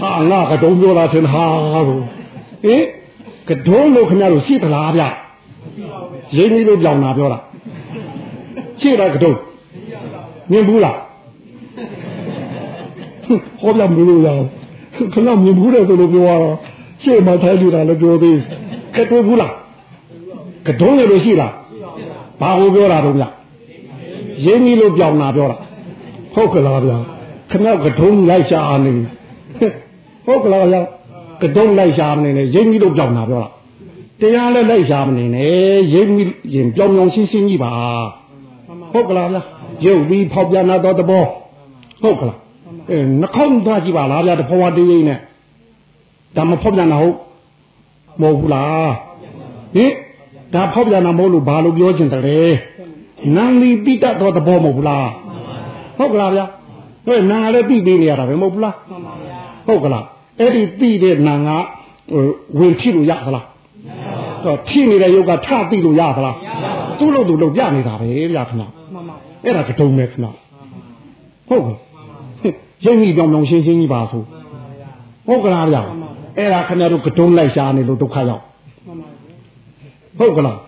ဟာငါကတုံးပြောတာထင်ဟာလို့ဟင်ကတုံးလို့ခင်ဗျားတို့ရှိသလားဗျရင်းကြီးလို့ကြောင်တာပြောတာရှိတာကတုံးမြင်ဘူးလားဟောပြမလို့ရအောင်ခဏမြင်ဘူးတယ်ဆိုလို့ပြောတော့ရှေ့မှာထိုင်နေတာလည်းပြောသေးကတုံးဘူးလားကတုံးလေလို့ရှိလားဘာကိုပြောတာတော့ဗျ ရင်းကြီးလို့ကြောင်တာပြောတာဟုတ်ကလားဗျာခဏကတုံးလိုက်ရှာနေဟုတ်ကလားဗျာကတုံးလိုက်ရှာမနေနဲ့ရင်းကြီးလို့ကြောင်တာပြောတာတရားလည်းလိုက်ရှာမနေနဲ့ရင်းကြီးရင်ပြောင်ပြောင်ရှင်းရှင်းကြီးပါဟုတ်ကလားဗျာရုပ်ပြီးဖောက်ပြန်တော့တဘောဟုတ်ကလားအဲနှခေါင်းသွားကြည့်ပါလားဗျာတဖော်ဝတေးရင်းနဲ့ဒါမဖောက်ပြန်တာဟုတ်မဟုတ်ဘူးလားဟင်ဒါဖောက်ပြန်တာမဟုတ်လို့ဘာလို့ပြောချင်တယ် နန္ဒီတိတတ်တော့တဘောမဟုတ်ဘူးလားဟုတ်ကလားဗျာဟဲ့နာလည်းသိသေးနေရတာပဲမဟုတ်ဘူးလားဟုတ်ကလားအဲ့ဒီသိတဲ့နာကဝင်ဖြစ်လို့ရသလားတော့ထိနေတဲ့ယုတ်ကထသိလို့ရသလားသူ့လို့သူလို့ပြနေတာပဲဗျာခဏအဲ့ဒါကတုံးပဲခဏဟုတ်ကဲ့ရင်းကြီးကြောင်ကြောင်ရှင်းရှင်းကြီးပါဆိုဟုတ်ကလားဗျာအဲ့ဒါခင်ဗျားတို့ကတုံးလိုက်ရှားနေလို့ဒုက္ခရောက်ဟုတ်ကလား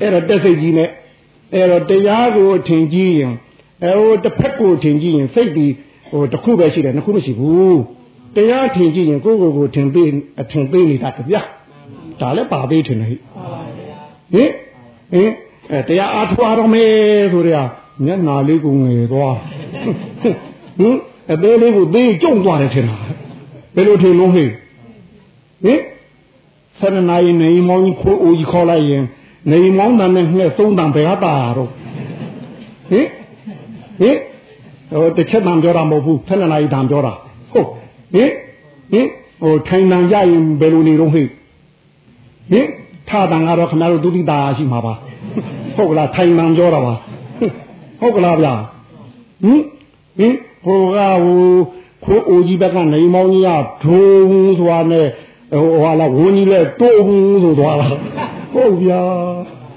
အဲ့ဒါတက်စိတ်ကြီးနဲ့ အဲ့တော့တရားကိုအထင်ကြီးရင်အဲဟိုတစ်ဖက်ကိုထင်ကြည့်ရင်စိတ်ဒီဟိုတစ်ခုပဲရှိတယ်နှစ်ခုမရှိဘူးတရားထင်ကြည့်ရင်ကိုယ့်ကိုယ်ကိုထင်ပေးအထင်ပေးနေတာကြဗျာဒါလည်းပါပေးထင်တယ်ဟိဟင်ဟင်အဲတရားအားထုတ်ရတော့မယ်ဆိုရမျက်နာလေးကိုငယ်သွားဟင်အသေးလေးကိုသေးကြုံသွားတယ်ထင်တာဘယ်လိုထင်လို့ဟိဟင်ဆရဏယနေမောင်းခိုးအိုကြီးခေါ်လိုက်ရင် နေမောင်းတန်နဲ့ငှက်သုံးတန်ဘယ်ဟာတာတော့ဟင်ဟင်ဟိုတစ်ချက်တန်ပြောတာမဟုတ်ဘူးဆယ်နှစ်နာရီတန်ပြောတာဟုတ်ဟင်ဟင်ဟိုထိုင်တန်ရရင်ဘယ်လိုနေတော့ဟိဟင်ထာတန်ကတော့ခင်ဗျားတို့ဒုတိတာရှိမှာပါဟုတ်ကလားထိုင်တန်ပြောတာပါဟုတ်ကလားဗျာဟင်ဟင်ဟိုကဟိုခိုးအိုကြီးဘက်ကနေမောင်းကြီးကဒုံဆိုတာနဲ့ဟိုဟာလာဝင်းကြီးလဲတုံးဆိုသွားတာ ဟုတ်ဗျာ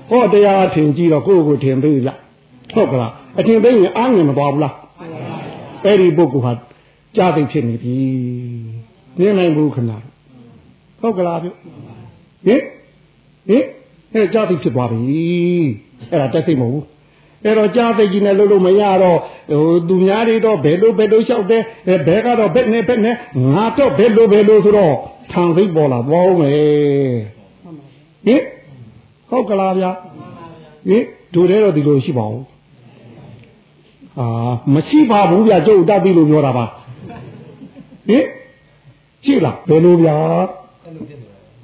ဟောတရားထင်ကြည့်တော့ကိုယ့်ကိုထင်သေးလားဟုတ်ကလားအထင်သိရင်အားငင်မသွားဘူးလားအဲ့ဒီပုဂ္ဂိုလ်ဟာကြာသိဖြစ်နေပြီမြင်နိုင်ဘူးခဏဟုတ်ကလားဗျဟင်ဟင်အဲကြာသိဖြစ်သွားပြီအဲ့ဒါတက်သိမဟုတ်ဘူးအဲ့တော့ကြားသိကြီးနဲ့လို့လို့မရတော့ဟိုသူများတွေတော့ဘယ်လိုဘယ်လိုလျှောက်တယ်ဘယ်ကတော့ဘက်နဲ့ဘက်နဲ့ငါတော့ဘယ်လိုဘယ်လိုဆိုတော့ထံသိပေါ်လာသွားဦးမယ်ဟင် ဟုတ်ကလားဗျာဟင်ဒူတဲ့တော့ဒီလိုရှိပါဦးအာမရှိပါဘူးဗျာကျုပ်တတ်ပြီလို့ပြောတာပါဟင်ရှိလားဘယ်လိုဗျာ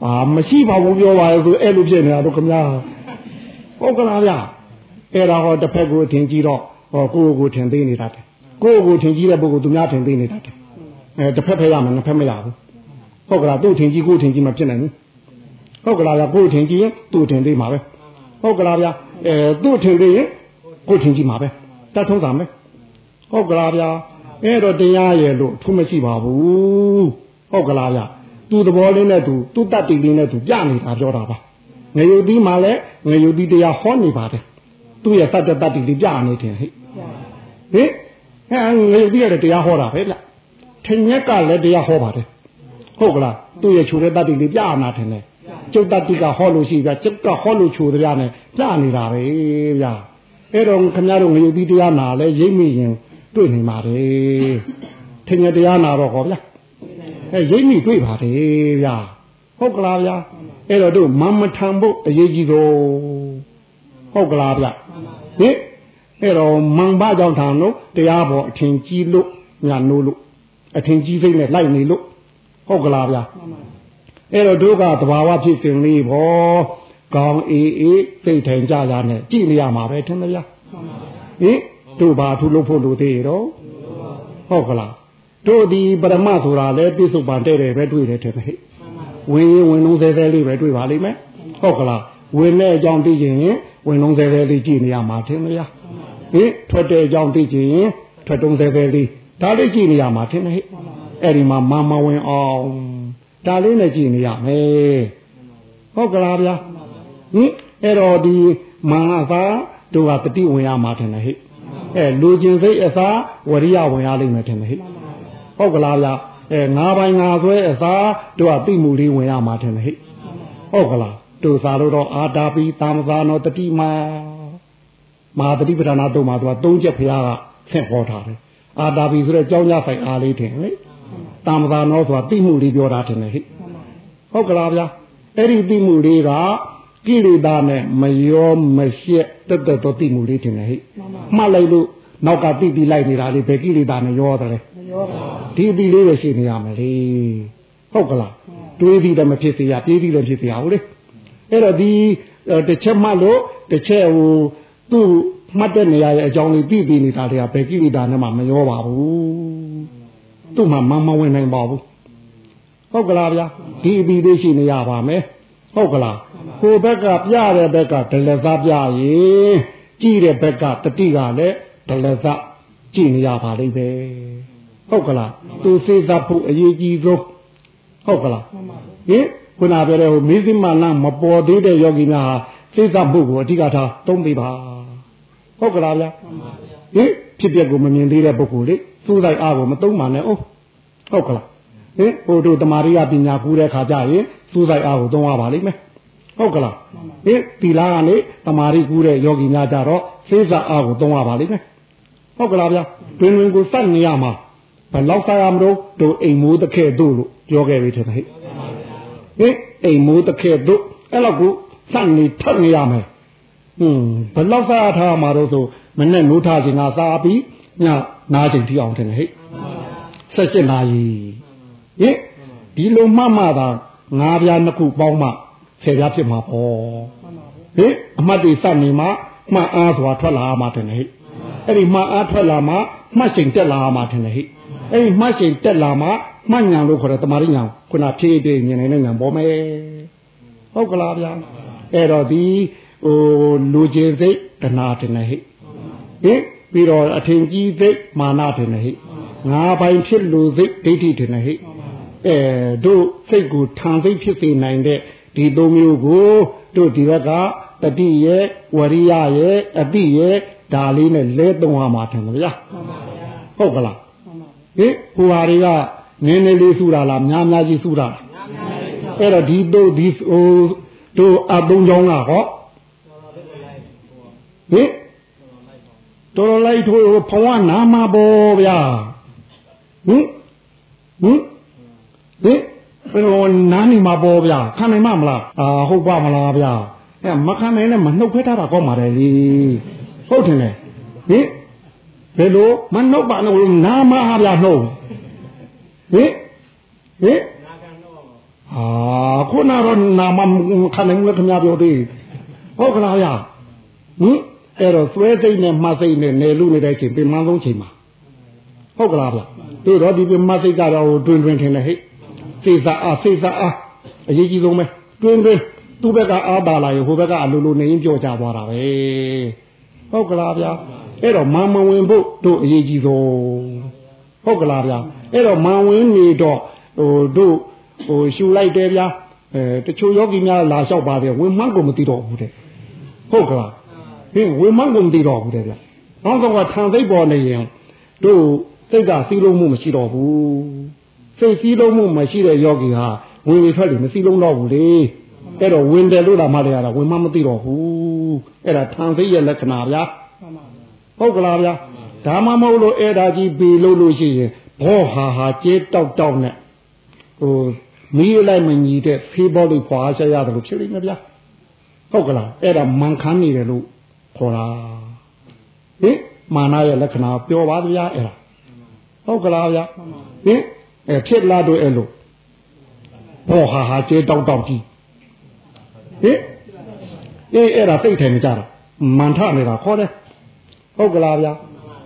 အာမရှိပါဘူးပြောပါရဲ့ဆိုအဲ့လိုဖြစ်နေတာတော့ခင်ဗျာဟုတ်ကလားဗျာအဲ့ဒါဟောတစ်ဖက်ကိုထင်ကြည့်တော့ဟောကိုယ့်ကိုထင်သေးနေတာတဲ့ကိုယ့်ကိုထင်ကြည့်တဲ့ပုဂ္ဂိုလ်သူများထင်သေးနေတာတဲ့အဲတစ်ဖက်ဖက်ရမယ်နှစ်ဖက်မရဘူးဟုတ်ကလားသူ့ထင်ကြည့်ကိုယ်ထင်ကြည့်မှဖြစ်နိုင်ဘူး ဟုတ်ကလားဗျာကိုယ်ထင်ကြည့်ရင်သူ့ထင်သေးမှာပဲဟုတ်ကလားဗျာအဲသူ့ထင်သေးရင်ကိုယ်ထင်ကြည့်မှာပဲတတ်ထုံးတာမယ်ဟုတ်ကလားဗျာအဲ့တော့တရားရဲ့လို့ထူးမရှိပါဘူးဟုတ်ကလားဗျာသူ့သဘောလေးနဲ့သူသူ့တတ်တည်လေးနဲ့သူပြနေတာပြောတာပါငရုတ်သီးမှလည်းငရုတ်သီးတရားဟောနေပါတယ်သူ့ရဲ့တတ်တဲ့တတ်တည်လေးပြနေတယ်ဟဲ့ဟင်အဲငရုတ်သီးရတဲ့တရားဟောတာပဲဗျထင်ရက်ကလည်းတရားဟောပါတယ်ဟုတ်ကလားသူ့ရဲ့ခြုံတဲ့တတ်တည်လေးပြနာတယ်လေ ကျုပ်တတ်တိကဟောလို့ရှိပြကျုပ်ကဟောလို့ခြုံတရားနဲ့ပြနေတာပဲဗျအဲ့တော့ခင်ဗျားတို့ငရုတ်သီးတရားနာလဲရိပ်မိရင်တွေ့နေပါတယ်ထင်ရတရားနာတော့ဟောဗျအဲရိပ်မိတွေ့ပါတယ်ဗျဟုတ်ကလားဗျအဲ့တော့တို့မမထံဖို့အရေးကြီးတော့ဟုတ်ကလားဗျဟင်အဲ့တော့မန်ဘကြောင့်ထံလို့တရားပေါ်အထင်ကြီးလို့ညာနိုးလို့အထင်ကြီးစိတ်နဲ့လိုက်နေလို့ဟုတ်ကလားဗျ အဲ့တော့တို့ကသဘာဝဖြစ်စဉ်လေးဘောကောင်းအေးအေးစိတ်ထိုင်ကြကြနဲ့ကြည့်နေရမှာပဲထင်မလားဟင်တို့ဘာထူလို့ဖို့လို့သေးရောဟုတ်ကလားတို့ဒီပရမဆိုတာလဲပြစ္ဆုတ်ပန်တဲ့တယ်ပဲတွေ့တယ်တဲ့ဟဲ့ဝင်ရင်ဝင်လုံးသေးသေးလေးပဲတွေ့ပါလိမ့်မယ်ဟုတ်ကလားဝင်တဲ့အကြောင်းသိချင်ရင်ဝင်လုံးသေးသေးလေးကြည့်နေရမှာထင်မလားဟင်ထွက်တဲ့အကြောင်းသိချင်ရင်ထွက်တုံးသေးသေးလေးဒါလေးကြည့်နေရမှာထင်တယ်ဟဲ့အဲ့ဒီမှာမမဝင်အောင် ဒါလေးနဲ့ကြည့်နေရမယ်ဟုတ်ကလားဗျာဟင်အဲ့တော့ဒီမာသာတို့ကတတိဝင်ရမှာထင်တယ်ဟဲ့အဲလူချင်းစိတ်အစားဝရိယဝင်ရလိမ့်မယ်ထင်တယ်ဟဲ့ဟုတ်ကလားဗျာအဲငါးပိုင်းငါဆွဲအစားတို့ကတိမှုလေးဝင်ရမှာထင်တယ်ဟဲ့ဟုတ်ကလားတို့စားလို့တော့အာတာပိတာမသာနောတတိမာမဟာတတိပဒနာတို့မှာသူကသုံးချက်ဖရားကဆင့်ဟောထားတယ်အာတာပိဆိုတဲ့ကြောင်းကြဆိုင်အားလေးထင်ဟဲ့ တာမသာနောဆိုတာတိမှုလေးပြောတာထင်တယ်ဟဲ့ဟုတ်ကလားဗျာအဲ့ဒီတိမှုလေးကကိလေသာနဲ့မရောမရှက်တက်တက်တော့တိမှုလေးထင်တယ်ဟဲ့မှတ်လိုက်လို့နောက်ကတိတိလိုက်နေတာလေးဘယ်ကိလေသာနဲ့ရောတယ်လဲမရောပါဘူးဒီတိလေးပဲရှိနေရမယ်လေဟုတ်ကလားတွေးပြီးတော့မဖြစ်စေရပြေးပြီးတော့ဖြစ်စေရဟုတ်လေအဲ့တော့ဒီတစ်ချက်မှတ်လို့တစ်ချက်ဟိုသူ့မှတ်တဲ့နေရာရဲ့အကြောင်းလေးပြီးပြီးနေတာတွေကဘယ်ကိလေသာနဲ့မှမရောပါဘူး သူ့မှာမမဝင်နိုင်ပါဘူးဟုတ်ကလားဗျာဒီအပြီးသေးရှိနေရပါမယ်ဟုတ်ကလားကိုဘက်ကပြတဲ့ဘက်ကဒလဇပြရင်ကြည့်တဲ့ဘက်ကတတိကလည်းဒလဇကြည့်နေရပါလိမ့်ပဲဟုတ်ကလားသူစေစားဖို့အရေးကြီးဆုံးဟုတ်ကလားဟင်ခုနပြောတဲ့ဟိုမေဇိမလမပေါ်သေးတဲ့ယောဂီများဟာစေစားဖို့ကိုအဓိကထားသုံးပေးပါဟုတ်ကလားဗျာဟင်ဖြစ်ပျက်ကိုမမြင်သေးတဲ့ပုဂ္ဂိုလ်လေ သူ့လိုက်အားကိုမသုံးပါနဲ့ဟုတ်ဟုတ်ကလားဟင်ဟိုတို့တမာရိယပညာကူးတဲ့ခါကျရင်သူ့ဆိုင်အားကိုသုံးရပါလိမ့်မယ်ဟုတ်ကလားဟင်တီလာကနေတမာရိကူးတဲ့ယောဂီများကြတော့စေစားအားကိုသုံးရပါလိမ့်မယ်ဟုတ်ကလားဗျာတွင်တွင်ကိုစက်နေရမှာဘယ်လောက်စားရမလို့တို့အိမ်မိုးတစ်ခဲတို့လို့ပြောခဲ့ပြီထင်တယ်ဟဲ့ဟင်အိမ်မိုးတစ်ခဲတို့အဲ့လောက်ကိုစက်နေထပ်နေရမယ်ဟွန်းဘယ်လောက်စားထားမှာတော့ဆိုမနဲ့နိုးထားခြင်းကစားပြီး ညနားချိန်ထိအောင်ထင်တယ်ဟဲ့ဆက်ရှင်းနာရီဟင်ဒီလိုမှမှသာငါးပြားနှစ်ခုပေါင်းမှဆယ်ပြားဖြစ်မှာပေါ့ဟင်အမှတ်တွေစက်နေမှမှအားစွာထွက်လာမှထင်တယ်ဟဲ့အဲ့ဒီမှအားထွက်လာမှမှတ်ချိန်တက်လာမှထင်တယ်ဟဲ့အဲ့ဒီမှတ်ချိန်တက်လာမှမှတ်ညာလို့ခေါ်တဲ့တမာရိညာခုနဖြည့်ဖြည့်မြင်နေတဲ့ညာပေါ်မယ်ဟုတ်ကလားဗျာအဲ့တော့ဒီဟိုလူချင်းစိတ်တဏှာတင်နေဟိဟင် ပြီးတော့အထင်ကြီးစိတ်မာနတင်နေဟိငါပိုင်ဖြစ်လူစိတ်ဒိဋ္ဌိတင်နေဟိအဲတို့စိတ်ကိုထံစိတ်ဖြစ်စေနိုင်တဲ့ဒီသုံးမျိုးကိုတို့ဒီဘက်ကတတိရဲ့ဝရိယရဲ့အတိရဲ့ဒါလေးနဲ့လဲသုံးရမှာထင်တယ်ဗျာဟုတ်ကလားဟင်ဟိုဟာတွေကနည်းနည်းလေးစုတာလားများများကြီးစုတာလားအဲ့တော့ဒီတို့ဒီဟိုတို့အသုံးချောင်းကဟောဟင် တော်တော်လိုက်ထိုးဘဝနာမှာပေါ့ဗျာဟင်ဟင်ဟင်ဘယ်လိုနားနေမှာပေါ့ဗျာခံနိုင်မမလားအာဟုတ်ပါမလားဗျာအဲမခံနိုင်နဲ့မနှုတ်ခွဲထားတာကောင်းပါတယ်လေဟုတ်တယ်လေဟင်ဘယ်လိုမနှုတ်ပါနဲ့နားမဟာဗျာနှုတ်ဟင်ဟင်အာခုနတော့နာမခံနိုင်လို့ခင်ဗျားပြောသေးဟုတ်ကလားဗျာဟင် အဲ့တော့သွဲစိတ်နဲ့မှတ်စိတ်နဲ့နယ်လူနေတဲ့ချိန်ပြင်မဆုံးချိန်မှာဟုတ်ကလားဗျတို့တော့ဒီပြင်မှတ်စိတ်ကတော့တွင်တွင်ထင်တယ်ဟဲ့စိတ်စားအားစိတ်စားအားအရေးကြီးဆုံးပဲတွင်တွင်သူ့ဘက်ကအားပါလာရင်ဟိုဘက်ကအလိုလိုနေရင်ပြောကြသွားတာပဲဟုတ်ကလားဗျာအဲ့တော့မမဝင်ဖို့တို့အရေးကြီးဆုံးဟုတ်ကလားဗျာအဲ့တော့မဝင်နေတော့ဟိုတို့ဟိုရှူလိုက်တယ်ဗျာအဲတချို့ယောဂီများလာလျှောက်ပါတယ်ဝင်မှန်းကိုမသိတော့ဘူးတဲ့ဟုတ်ကလား ဟင်ဝေမကုန်တည်တော့ဘူးတဲ့ဗျ။နောက်တော့ကထံသိပ်ပေါ်နေရင်တို့စိတ်ကစီးလုံးမှုမရှိတော့ဘူး။စိတ်စီးလုံးမှုမရှိတဲ့ယောဂီဟာဝင်ဝင်ထွက်လို့မစီးလုံးတော့ဘူးလေ။အဲ့တော့ဝင်တယ်လို့လာမှလည်းရတာဝင်မမသိတော့ဘူး။အဲ့ဒါထံသိပ်ရဲ့လက္ခဏာဗျာ။ဟုတ်ကလားဗျာ။ဒါမှမဟုတ်လို့အဲ့ဒါကြီးပေလို့လို့ရှိရင်ဘောဟာဟာကျေးတောက်တောက်နဲ့ဟိုမီးလိုက်မညီတဲ့ဖေးဘောလေးဖွာဆက်ရတယ်လို့ဖြစ်လိမ့်မယ်ဗျာ။ဟုတ်ကလားအဲ့ဒါမန်ခမ်းနေတယ်လို့ ခေါ်တာဟင်မာနရဲ့လက္ခဏာပြောပါဗျာအဲ့ဒါဟုတ်ကလားဗျာဟင်အဲဖြစ်လာတော့အဲ့လိုဘောဟာဟာကျေတောက်တောက်ကြီးဟင်အေးအဲ့ဒါစိတ်ထိုင်နေကြတာမန်ထနေတာခေါ်တယ်ဟုတ်ကလားဗျာ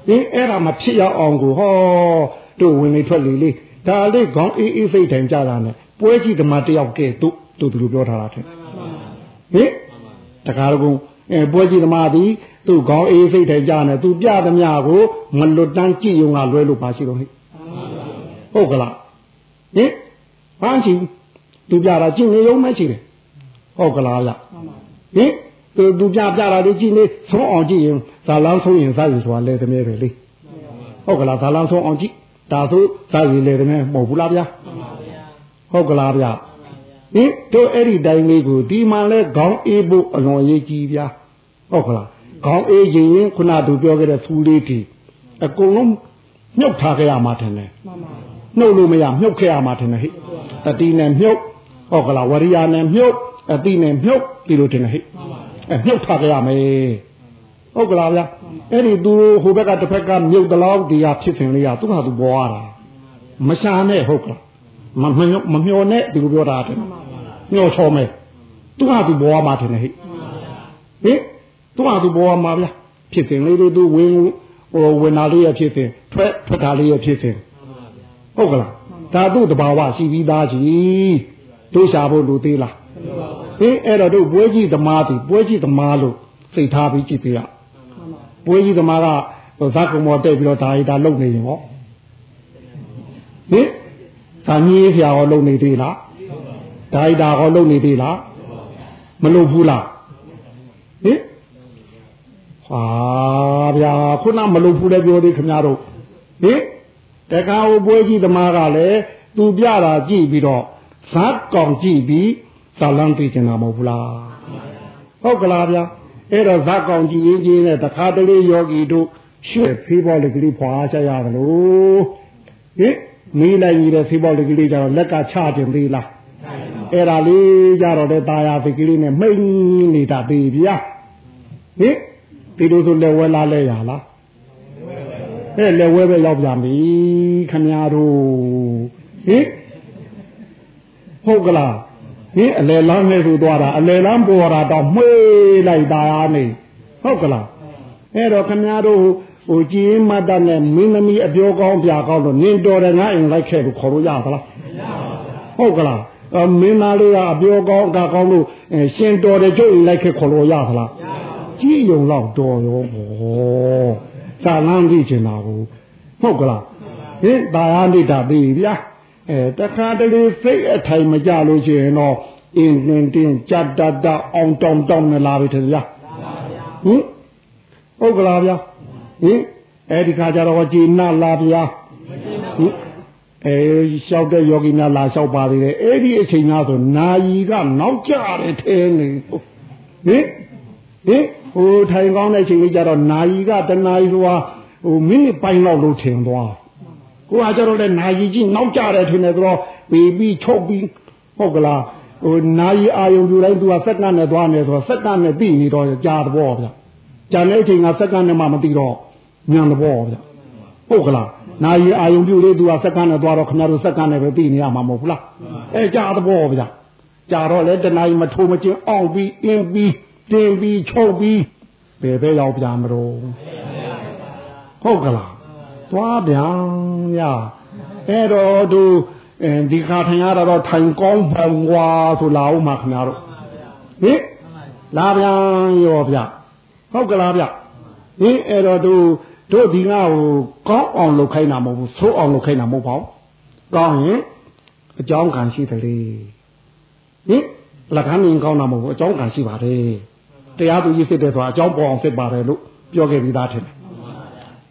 ဟင်အဲ့ဒါမဖြစ်ရအောင်ကိုဟောတို့ဝင်နေထွက်လေလေဒါလေးခေါင်းအေးအေးစိတ်ထိုင်ကြတာနဲ့ပွဲကြည့်ဓမ္မတယောက်ကဲတို့တို့သူတို့ပြောထားတာတဲ့ဟင်တကားကုန်း အဲပွဲကြည့်သမားသည်သူ့ခေါင်းအေးစိတ်ထဲကြနေသူပြသမျှကိုမလွတ်တန်းကြည့်ုံကလွဲလို့ပါရှိတော့ဟိဟုတ်ကလားဟင်ဘာရှိသူပြတာကြည့်နေရုံပဲရှိတယ်ဟုတ်ကလားဗျဟင်သူသူပြပြတာလေးကြည့်နေဆုံးအောင်ကြည့်ရင်ဇာလန်းဆုံးရင်ဇာယူဆိုတာလဲတည်းပဲလေဟုတ်ကလားဇာလန်းဆုံးအောင်ကြည့်ဒါဆိုဇာယူလဲတည်းမဟုတ်ဘူးလားဗျဟုတ်ကလားဗျ ဟင်တို့အဲ့ဒီတိုင်းလေးကိုဒီမှလဲခေါင်းအေးဖို့အလွန်ရေးကြီးဗျာဟုတ်ခလားခေါင်းအေးရင်ရင်ခုနသူပြောခဲ့တဲ့ဖူးလေးတီအကုန်လုံးမြုပ်ထားခဲ့ရမှာထင်တယ်မှန်ပါနှုတ်လို့မရမြုပ်ခဲ့ရမှာထင်တယ်ဟိတတိနဲ့မြုပ်ဟုတ်ကလားဝရိယနဲ့မြုပ်အတိနဲ့မြုပ်ဒီလိုထင်တယ်ဟိအဲမြုပ်ထားခဲ့ရမယ်ဟုတ်ကလားဗျာအဲ့ဒီသူဟိုဘက်ကတစ်ဖက်ကမြုပ်တလောက်ဒီဟာဖြစ်စဉ်လေးကသူ့ဟာသူပေါ်ရတာမရှာနဲ့ဟုတ်ကလားမမမျောနဲ့ဒီလိုပြောတာတဲ့ ညှော်ချော်မယ်သူဟာသူဘောမှာတယ်ဟဲ့ဟင်သူဟာသူဘောမှာဗျာဖြစ်စဉ်လေးတွေသူဝင်ဟိုဝင်လာလေးရဖြစ်စဉ်ထွက်ထွက်တာလေးရဖြစ်စဉ်ဟုတ်ကလားဒါတို့တဘာဝရှိပြီးသားကြီးတို့ရှာဖို့လူသေးလားဟင်အဲ့တော့တို့ပွဲကြီးသမားတီပွဲကြီးသမားလို့စိတ်ထားပြီးကြည့်သေးရပွဲကြီးသမားကဇာကုံမောတက်ပြီးတော့ဒါရီဒါလုံနေရင်ဟောဟင်သာညည်းဖျားဟောလုံနေသေးလား ဒါရီတာဟောလုပ်နေသေးလားမလုပ်ဘူးလားဟင်ဟာဗျာခုနမလုပ်ဘူးလည်းပြောသေးခင်ဗျားတို့ဟင်တက္ကဝပွဲကြီးသမားကလည်းသူပြတာကြည့်ပြီးတော့ဇတ်ကောင်ကြည့်ပြီးဇာလန်းသိချင်တာမဟုတ်ဘူးလားဟုတ်ကလားဗျာအဲ့တော့ဇတ်ကောင်ကြည့်ရင်ကြီးနဲ့တခါတလေယောဂီတို့ရှေ့ဖေးပေါ်လေကလေးဖွာချရတယ်လို့ဟင်မီးလိုက်ကြီးတဲ့ဖေးပေါ်လေကလေးကြတော့လက်ကချခြင်းသေးလား အဲ့ဒါလေးကြတော့တဲ့ตาရသိကလေးနဲ့မိန်နေတာသေးဗျာဟင်ဒီလိုဆိုလက်ဝဲလာလဲရလားအဲ့လက်ဝဲပဲရောက်ပြန်ပြီခမညာတို့ဟင်ဟုတ်ကလားဟင်အလဲလမ်းနဲ့ဆိုသွားတာအလဲလမ်းပေါ်တာတော့မှွေးလိုက်တာနေဟုတ်ကလားအဲ့တော့ခမညာတို့ဟိုကြည်မတ်တဲ့နဲ့မင်းသမီးအပြောကောင်းပြကောင်းလို့နင်တော်တယ်ငါအိမ်လိုက်ခဲ့လို့ခေါ်လို့ရသလားဟုတ်ကလား မင်းသားလေးကအပြောကောင်းအကကောင်းလို့ရှင်တော်တဲ့ကျုပ်လိုက်ခဲ့ခေါ်လို့ရသလားကြည့်ုံတော့တော်ရောဘောသာလန်းကြည့်ချင်တာကိုဟုတ်ကလားဟင်တာယာနေတာပြီဗျာအဲတခါတလေစိတ်အထိုင်မကြလို့ရှိရင်တော့အင်းတင်းတင်းကြတ်တတ်အောင်တောင်းတောင်းနေလာပြီထင်ဗျာဟင်ဟုတ်ကလားဗျာဟင်အဲ့ဒီခါကျတော့ကြည်နာလာဗျာဟင် အဲလျှောက်တဲ့ယောဂီများလာလျှောက်ပါသေးတယ်အဲ့ဒီအချိန်များဆိုနာယီကနောက်ကျတယ်ထဲနေဟင်ဟင်ဟိုထိုင်ကောင်းတဲ့အချိန်လေးကျတော့နာယီကတနာယီဆိုတာဟိုမိနစ်ပိုင်းလောက်လို့ထင်သွားကိုကကျတော့လေနာယီကြီးနောက်ကျတယ်ထင်တယ်ဆိုတော့ပေပြီးချုပ်ပြီးဟုတ်ကလားဟိုနာယီအာယုံပြတိုင်းသူကစက္ကန့်နဲ့သွားနေဆိုတော့စက္ကန့်နဲ့ပြီးနေတော့ကြာတော့ဗျကြာတဲ့အချိန်ကစက္ကန့်နဲ့မှမသိတော့ညံတော့ဗျဟုတ်ကလား နာယီအာယုံပြုလေးသူကစက္ကန့်နဲ့သွားတော့ခင်ဗျားတို့စက္ကန့်နဲ့ပဲပြီးနေရမှာမဟုတ်ဘူးလားအဲကြာတော့ဗျကြာတော့လေတနာယီမထိုးမချင်းအောင်ပြီးအင်းပြီးတင်ပြီးချုပ်ပြီးဘယ်ပဲရောက်ပြန်မလို့ဟုတ်ကလားသွားပြန်ရအဲ့တော့သူဒီခါထိုင်ရတော့ထိုင်ကောင်းပုံွာဆိုလာဦးမှာခင်ဗျားတို့ဟင်လာပြန်ရောဗျဟုတ်ကလားဗျဟင်အဲ့တော့သူ တို့ဒီငါ့ကိုကောင်းအောင်လုပ်ခိုင်းတာမဟုတ်ဘူးဆိုးအောင်လုပ်ခိုင်းတာမဟုတ်ပါဘူးကောင်းရင်အကြောင်းခံရှိတယ်လေဟင်လက်ခံရင်ကောင်းတာမဟုတ်ဘူးအကြောင်းခံရှိပါတယ်တရားသူကြီးစစ်တယ်ဆိုတာအကြောင်းပေါ်အောင်စစ်ပါတယ်လို့ပြောခဲ့ပြီးသားထင်တယ်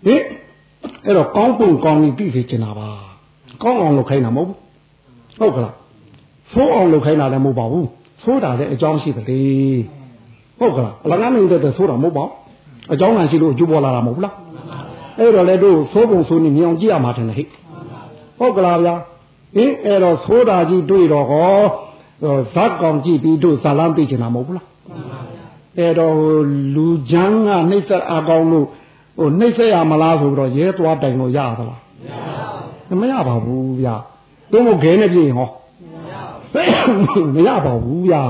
ဟင်အဲ့တော့ကောင်းပုံကောင်းရင်သိစေချင်တာပါကောင်းအောင်လုပ်ခိုင်းတာမဟုတ်ဘူးဟုတ်ကလားဆိုးအောင်လုပ်ခိုင်းတာလည်းမဟုတ်ပါဘူးဆိုးတာလည်းအကြောင်းရှိတယ်လေဟုတ်ကလားအလကားနေတဲ့ဆိုးတာမဟုတ်ပါဘူးအကြောင်းခံရှိလို့အကျိုးပေါ်လာတာမဟုတ်ဘူးလား အဲ့တော့လေတို့သိုးပုံဆိုးနေမြောင်ကြည့်ရမှာတယ်ဟဲ့ဟုတ်ကလားဗျာဟင်အဲ့တော့သိုးတာကြီးတွေ့တော့ဟောဇက်ကောင်ကြည့်ပြီးတို့ဇာလန်းသိချင်တာမဟုတ်ဘူးလားအဲ့တော့လူချမ်းကနှိမ့်ဆက်အကောင်လို့ဟိုနှိမ့်ဆက်ရမလားဆိုတော့ရဲသွားတိုင်လို့ရသလားမရပါဘူးဗျာတို့မခဲနဲ့ပြင်ဟောမရပါဘူးဗျာ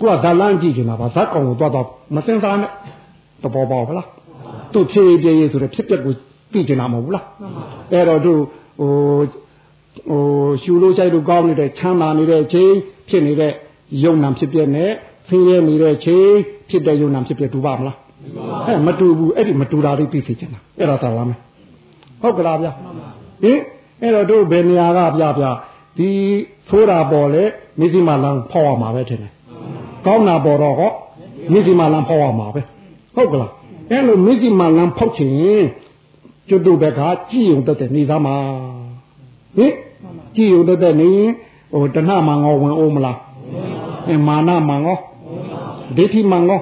ကိုကဇာလန်းကြည့်ချင်တာပါဇက်ကောင်ကိုသွားတော့မစင်စားနဲ့တဘောပေါဗလား သူ့ဖြည့်ပြည့်ရေးဆိုတဲ့ဖြစ်ပျက်ကိုသိကျင်တာမဟုတ်ဘူးလားအဲ့တော့သူဟိုဟိုရှူလို့ဆိုင်လို့ကောင်းနေတဲ့ချမ်းသာနေတဲ့ချိန်ဖြစ်နေတဲ့ယုံနာဖြစ်ပျက်နဲ့ဆင်းရဲနေတဲ့ချိန်ဖြစ်တဲ့ယုံနာဖြစ်ပျက်တူပါမလားဟဲ့မတူဘူးအဲ့ဒီမတူတာလေးသိသိချင်တာအဲ့ဒါသာလားမယ်ဟုတ်ကလားဗျဟင်အဲ့တော့တို့ဘယ်နေရာကဗျဗျဒီသိုးတာပေါ်လေမိသိမလန်းဖောက်ရမှာပဲထင်တယ်ကောင်းတာပေါ်တော့ဟောမိသိမလန်းဖောက်ရမှာပဲဟုတ်ကလား အဲ့လိုမိသိမလန်းဖောက်ချင်ကျွတ်တို့ဘက်ကကြည်ုံတက်တဲ့နေသားမှာဟင်ကြည်ုံတက်တဲ့နေဟိုတဏမငောဝင်အောင်မလားအဲမာနမငောဒိဋ္ဌိမငော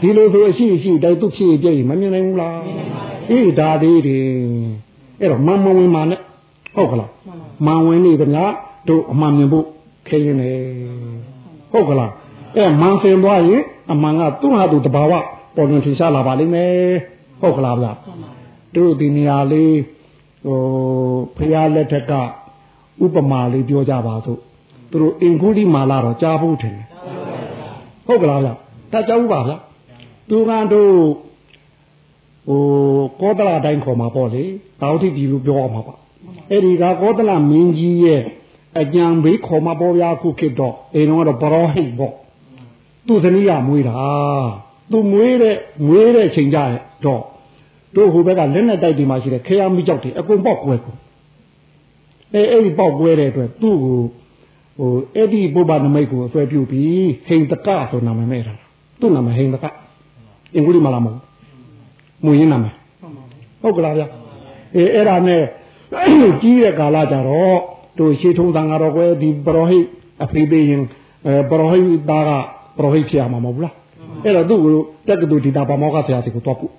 ဒီလိုဆိုအရှိရှိတိုင်းသူဖြစ်ပြည့်မမြင်နိုင်ဘူးလားအေးဒါသေးတယ်အဲ့တော့မမဝင်မာနဲ့ဟုတ်ကလားမန်ဝင်နေကြတို့အမှန်မြင်ဖို့ခဲရင်လေဟုတ်ကလားအဲမန်ဆင်သွားရင်အမှန်ကသူ့ဟာသူတဘာဝ ပေါ်ရင်ထင်ရှားလာပါလိမ့်မယ်ဟုတ်ကလားဗျတို့ဒီနေရာလေးဟိုဖရာလက်ထက်ကဥပမာလေးပြောကြပါစို့သူတို့အင်္ဂုလိမာလာတော့ကြားဖို့ထင်တယ်ဟုတ်ကလားဗျတတ်ကြဘူးပါဗျသူကတို့ဟိုကောသလတိုင်းခေါ်မှာပေါ့လေတောက်တိဒီလိုပြောအောင်ပါပါအဲ့ဒီကကောသလမင်းကြီးရဲ့အကြံဘေးခေါ်မှာပေါ့ဗျာခုခေတ်တော့အိမ်တော့ဘရောဟိတ်ပေါ့သူ့ဇနီးကမွေးတာ သူမွေးတဲ့မွေးတဲ့ချိန်ကြတော့တို့ဟိုဘက်ကလက်နဲ့တိုက်ဒီမှာရှိတဲ့ခေယာမိကြောက်တွေအကုန်ပေါက်ကွဲကုန်အဲအဲ့ဒီပေါက်ကွဲတဲ့အတွက်သူ့ကိုဟိုအဲ့ဒီပုဗ္ဗနမိတ်ကိုအဆွဲပြုပြီးဟိန်တကဆိုနာမည်မဲ့တာသူ့နာမည်ဟိန်တကအင်္ဂုလိမလာမဟုတ်မွေးရင်းနာမည်ဟုတ်ကလားဗျအဲအဲ့ဒါနဲ့ကြီးတဲ့ကာလကြတော့တို့ရှေးထုံးသံဃာတော်ကွယ်ဒီပရောဟိတ်အဖေးပေးရင်အဲပရောဟိတ်သားကပရောဟိတ်ဖြစ်ရမှာမဟုတ်ဘူးလား အဲ့တော့သူ့ကိုတက္ကသိုလ်ဒေတာပါမောက္ခဆရာစီကိုတွားဖို့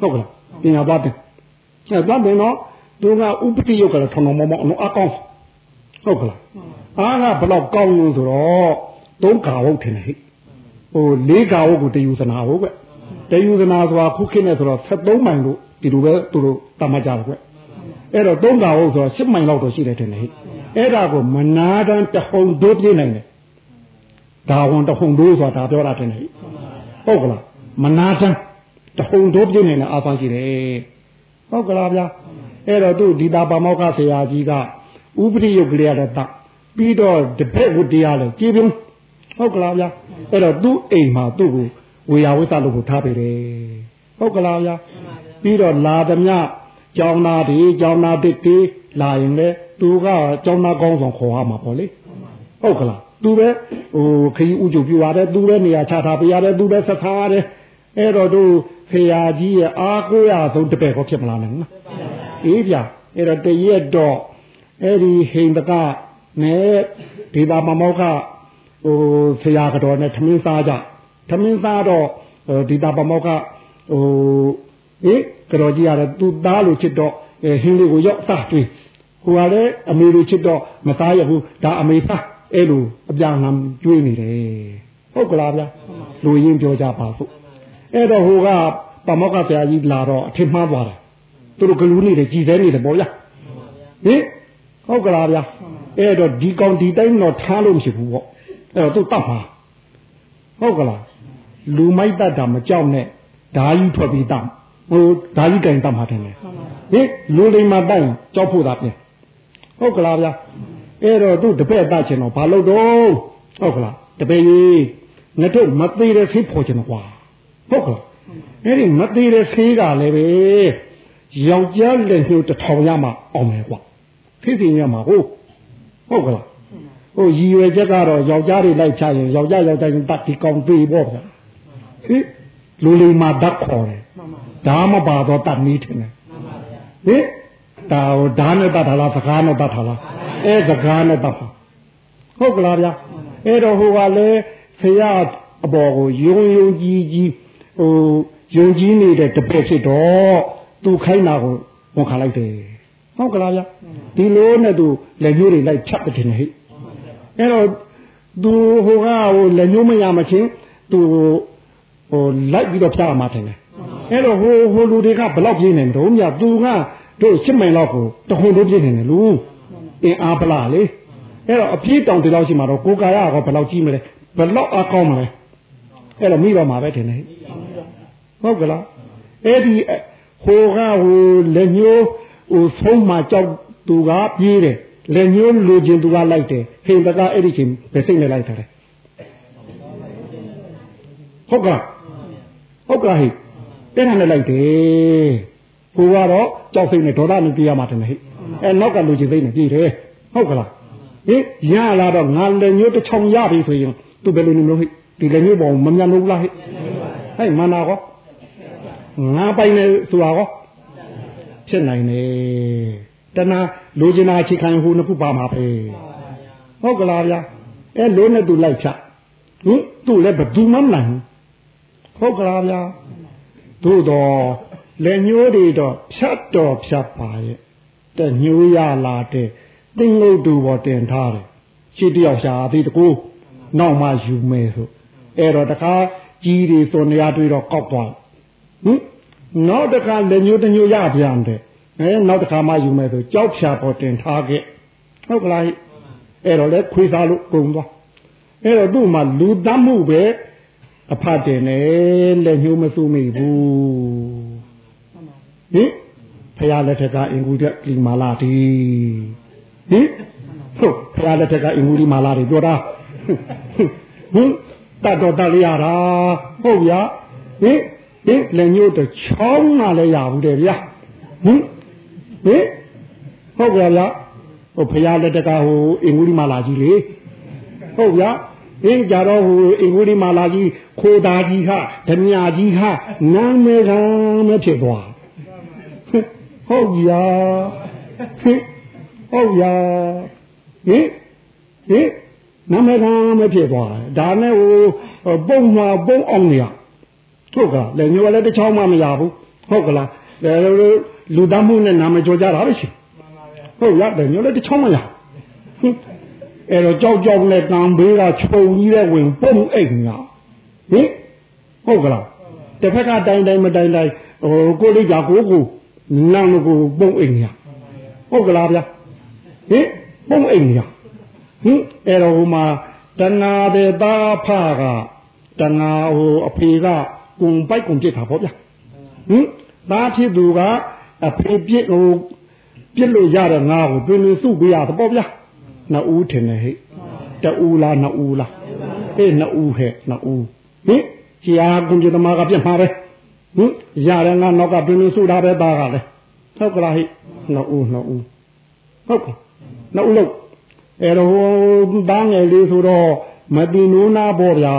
ဟုတ်ကလားပညာသွားတယ်အဲသွားတယ်နော်သူကဥပတိယုတ်ကလည်းထုံတော်မောမောအလုံးအကောင်းဟုတ်ကလားအားကဘလောက်ကောင်းလို့ဆိုတော့သုံးခါဟုတ်ထင်တယ်ဟိဟိုလေးခါဟုတ်ကိုတယူဇနာဟုတ်ကွတယူဇနာဆိုတာခုခေတ်နဲ့ဆိုတော့73မိုင်လို့ဒီလိုပဲသူတို့တတ်မှတ်ကြတယ်ကွအဲ့တော့သုံးခါဟုတ်ဆိုတော့10မိုင်လောက်တော့ရှိတယ်ထင်တယ်ဟိအဲ့ဒါကိုမနာတန်းတဟုန်ဒိုးပြနိုင်တယ်ဒါဝန်တဟုန်ဒိုးဆိုတာဒါပြောတာထင်တယ်ဟိ ဟုတ်ကလားမနာတန်းတဟုန်ဒိုးပြနိုင်တဲ့အာဖန်ရှိတယ်ဟုတ်ကလားဗျာအဲ့တော့သူဒီတာပါမောက္ခဆရာကြီးကဥပရိယုတ်ကလေးရတဲ့တပြီးတော့တပည့်ဝတ္တရားလဲကြည်ပြုံးဟုတ်ကလားဗျာအဲ့တော့သူ့အိမ်မှာသူ့ကိုဝေယဝိသလို့ကိုထားပေးတယ်ဟုတ်ကလားဗျာပြီးတော့လာသမျှကျောင်းသားတွေကျောင်းသားတစ်တွေလာရင်လေသူကကျောင်းသားကောင်းဆောင်ခေါ်ရမှာပေါ့လေဟုတ်ကလား သူပဲဟိုခရီးဥကြုံပြရတယ်သူပဲနေရာချထားပေးရတယ်သူပဲဆက်ထားရတယ်အဲ့တော့သူဖရာကြီးရဲ့အားကိုးရဆုံးတပည့်ကောဖြစ်မလားနော်အေးဗျအဲ့တော့တရက်တော့အဲ့ဒီဟိန္ဒကနဲ့ဒေတာမမောကဟိုဆရာကတော်နဲ့သမင်းစားကြသမင်းစားတော့ဒေတာပမောကဟိုဟေးကတော်ကြီးရတယ်သူသားလို့ချစ်တော့ဟင်းလေးကိုရောက်စားတွေ့ဟိုကလည်းအမေလိုချစ်တော့မသားရဘူးဒါအမေသား အဲ့လိုအပြန်ဟမ်ကျွေးနေတယ်ဟုတ်ကလားဗျာလူရင်းပြောကြပါစို့အဲ့တော့ဟိုကပမောကဆရာကြီးလာတော့အထင်မှားသွားတာသူတို့ကလူနေတယ်ကြည်သေးနေတယ်ပေါ့ဗျာဟင်ဟုတ်ကလားဗျာအဲ့တော့ဒီကောင်ဒီတိုင်းတော့ထားလို့မရှိဘူးပေါ့အဲ့တော့သူတတ်မှာဟုတ်ကလားလူမိုက်တတ်တာမကြောက်နဲ့ဓာကြီးထွက်ပြီးတတ်ဟိုဓာကြီးကင်တတ်မှာတယ်ဟင်လူလိမ္မာတတ်ရင်ကြောက်ဖို့သာပြင်ဟုတ်ကလားဗျာ အဲ့တော့သူတပည့်တတ်ချင်တော့ဘာလို့တော့ဟုတ်ကလားတပည့်ကြီးငါတို့မသေးတဲ့ဖေးပေါ်ချင်တော့ကွာဟုတ်ကလားအဲ့ဒီမသေးတဲ့ဖေးကလည်းပဲယောက်ျားလက်ညှိုးတစ်ထောင်ရမှအောင်မယ်ကွာဖေးတင်ရမှာဟုတ်ဟုတ်ကလားဟိုရည်ရွယ်ချက်ကတော့ယောက်ျားတွေလိုက်ချရင်ယောက်ျားယောက်ျားချင်းတတ်ဒီကောင်သေးပေါ့ဗျာဟိလူလီမှာဓာတ်ခေါ်တယ်ဒါမပါတော့တတ်နည်းထင်တယ်ဟိဒါဟိုဓာတ်နဲ့တတ်တာလားစကားနဲ့တတ်တာလား အဲစကားနဲ့တတ်တာဟုတ်ကလားဗျာအဲ့တော့ဟိုကလည်းဆရာအပေါ်ကိုယုံယုံကြည်ကြည်ဟိုယုံကြည်နေတဲ့တပည့်ဖြစ်တော့သူခိုင်းတာကိုဝန်ခံလိုက်တယ်ဟုတ်ကလားဗျာဒီလိုနဲ့သူလက်ညှိုးတွေလိုက်ဖြတ်တယ်ဟဲ့အဲ့တော့သူဟိုကဟိုလက်ညှိုးမရမချင်းသူဟိုလိုက်ပြီးတော့ဖြတ်ရမှာတယ်အဲ့တော့ဟိုဟိုလူတွေကဘလောက်ပြင်းနေတော့မြသူကတို့ရှစ်မိုင်လောက်ကိုတခုံတို့ပြင်းနေတယ်လူ အင်းအားပလားလေအဲ့တော့အပြေးတောင်ဒီလောက်ရှိမှာတော့ကိုကာရကဘလောက်ကြီးမလဲဘလောက်အကောင်းမလဲအဲ့တော့မိတော့မှာပဲထင်တယ်ဟုတ်ကလားအဲ့ဒီဟိုကဟိုလက်ညှိုးဟိုဆုံးမှကြောက်သူကပြေးတယ်လက်ညှိုးလူချင်းသူကလိုက်တယ်ဟိန္ဒကအဲ့ဒီချင်းပဲစိတ်နဲ့လိုက်တယ်ဟုတ်ကလားဟုတ်ကလားဟိတဲ့နဲ့လိုက်တယ်ဟိုကတော့ကြောက်စိတ်နဲ့ဒေါသနဲ့ပြေးရမှာတယ်ဟိ အဲနောက်ကလူချင်းစိတ်နဲ့ပြေးတယ်ဟုတ်ကလားဟိရလာတော့ငါလက်ညှိုးတစ်ချောင်းရပြီဆိုရင်သူဘယ်လိုနေလို့ဟိဒီလက်ညှိုးပေါ်မမြန်လို့လားဟိဟဲ့မနာကောငါပိုင်နေဆိုတာကောဖြစ်နိုင်တယ်တဏလူကျင်နာချိခံဟိုနှစ်ခုပါမှာပဲဟုတ်ကလားဗျာအဲလို့နဲ့သူလိုက်ဖြတ်ဟင်သူ့လည်းဘယ်သူမှမနိုင်ဟုတ်ကလားဗျာသို့တော့လက်ညှိုးတွေတော့ဖြတ်တော်ဖြတ်ပါရဲ့ တညှိုးရလာတဲ့တင်းလို့တူပေါ်တင်ထားတယ်ရှိတယောက်ရှာသေးတကူနောက်မှယူမယ်ဆိုအဲ့တော့တခါကြီးတွေစွန်ရတွေ့တော့ကောက်သွားဟင်နောက်တခါလက်ညှိုးတညှိုးရပြန်တယ်အဲနောက်တခါမှယူမယ်ဆိုကြောက်ဖြာပေါ်တင်ထားခဲ့ဟုတ်ကလားအဲ့တော့လေခွေးစားလို့ကုန်သွားအဲ့တော့သူ့မှာလူတတ်မှုပဲအဖတ်တင်တယ်လက်ညှိုးမစိုးမိဘူးဟင် ဖရာလက်ထက်ကအင်ကူတဲ့ဒီမာလာတီဟင်ဟုတ်ဖရာလက်ထက်ကအင်ကူဒီမာလာတီပြောတာဟင်တတ်တော့တတ်ရတာဟုတ်ရဟင်ဟင်လက်ညှိုးတစ်ချောင်းမှလည်းရဘူးတဲ့ဗျာဟင်ဟင်ဟုတ်ကြလားဟိုဖရာလက်တကဟိုအင်္ဂုလိမာလာကြီးလေဟုတ်ဗျာအင်းကြတော့ဟိုအင်္ဂုလိမာလာကြီးခိုးသားကြီးဟာဓမြကြီးဟာနာမည်ကမဖြစ်သွား ဟုတ်ရဟုတ်ရဟင်ဟင်နာမည်ကမဖြစ်သွားဒါနဲ့ဟိုပုံမှာပုံအောင်နေရဟုတ်ကလားလည်းညိုလည်းတစ်ချောင်းမှမရဘူးဟုတ်ကလားလူသားမှုနဲ့နာမကျော်ကြတာပဲရှိဟုတ်ရတယ်ညိုလည်းတစ်ချောင်းမရအဲ့တော့ကြောက်ကြောက်နဲ့တံဘေးကခြုံကြီးတဲ့ဝင်ပုံအိတ်ညာဟင်ဟုတ်ကလားတစ်ဖက်ကတိုင်တိုင်မတိုင်တိုင်ဟိုကိုလိကြကိုကို နန်းကိုပုံအိတ်ညာဟုတ်ကလားဗျာဟင်ပုံအိတ်ညာဟင်အဲ့တော့ဟိုမှာတဏှာတဲ့သားဖကတဏှာဟိုအဖေကကုံပိုက်ကုံပြစ်တာပေါ့ဗျာဟင်သားဖြစ်သူကအဖေပြစ်ဟိုပြစ်လို့ရတဲ့ငါကိုတွင်တွင်စုပေးရသပေါ့ဗျာနှစ်ဦးထင်တယ်ဟဲ့တူလားနှစ်ဦးလားဟေးနှစ်ဦးဟဲ့နှစ်ဦးဟင်ကြားကွန်ပြသမားကပြတ်မှာပဲ ဟင်ရတယ်ငါနောက်ကတွင်တွင်စုတာပဲသားကလည်းဟုတ်ကလားဟဲ့နှစ်ဦးနှစ်ဦးဟုတ်ကဲ့နှစ်ဦးလို့အဲတော့သားငယ်လေးဆိုတော့မတင်နိုးနာပေါ့ဗျာ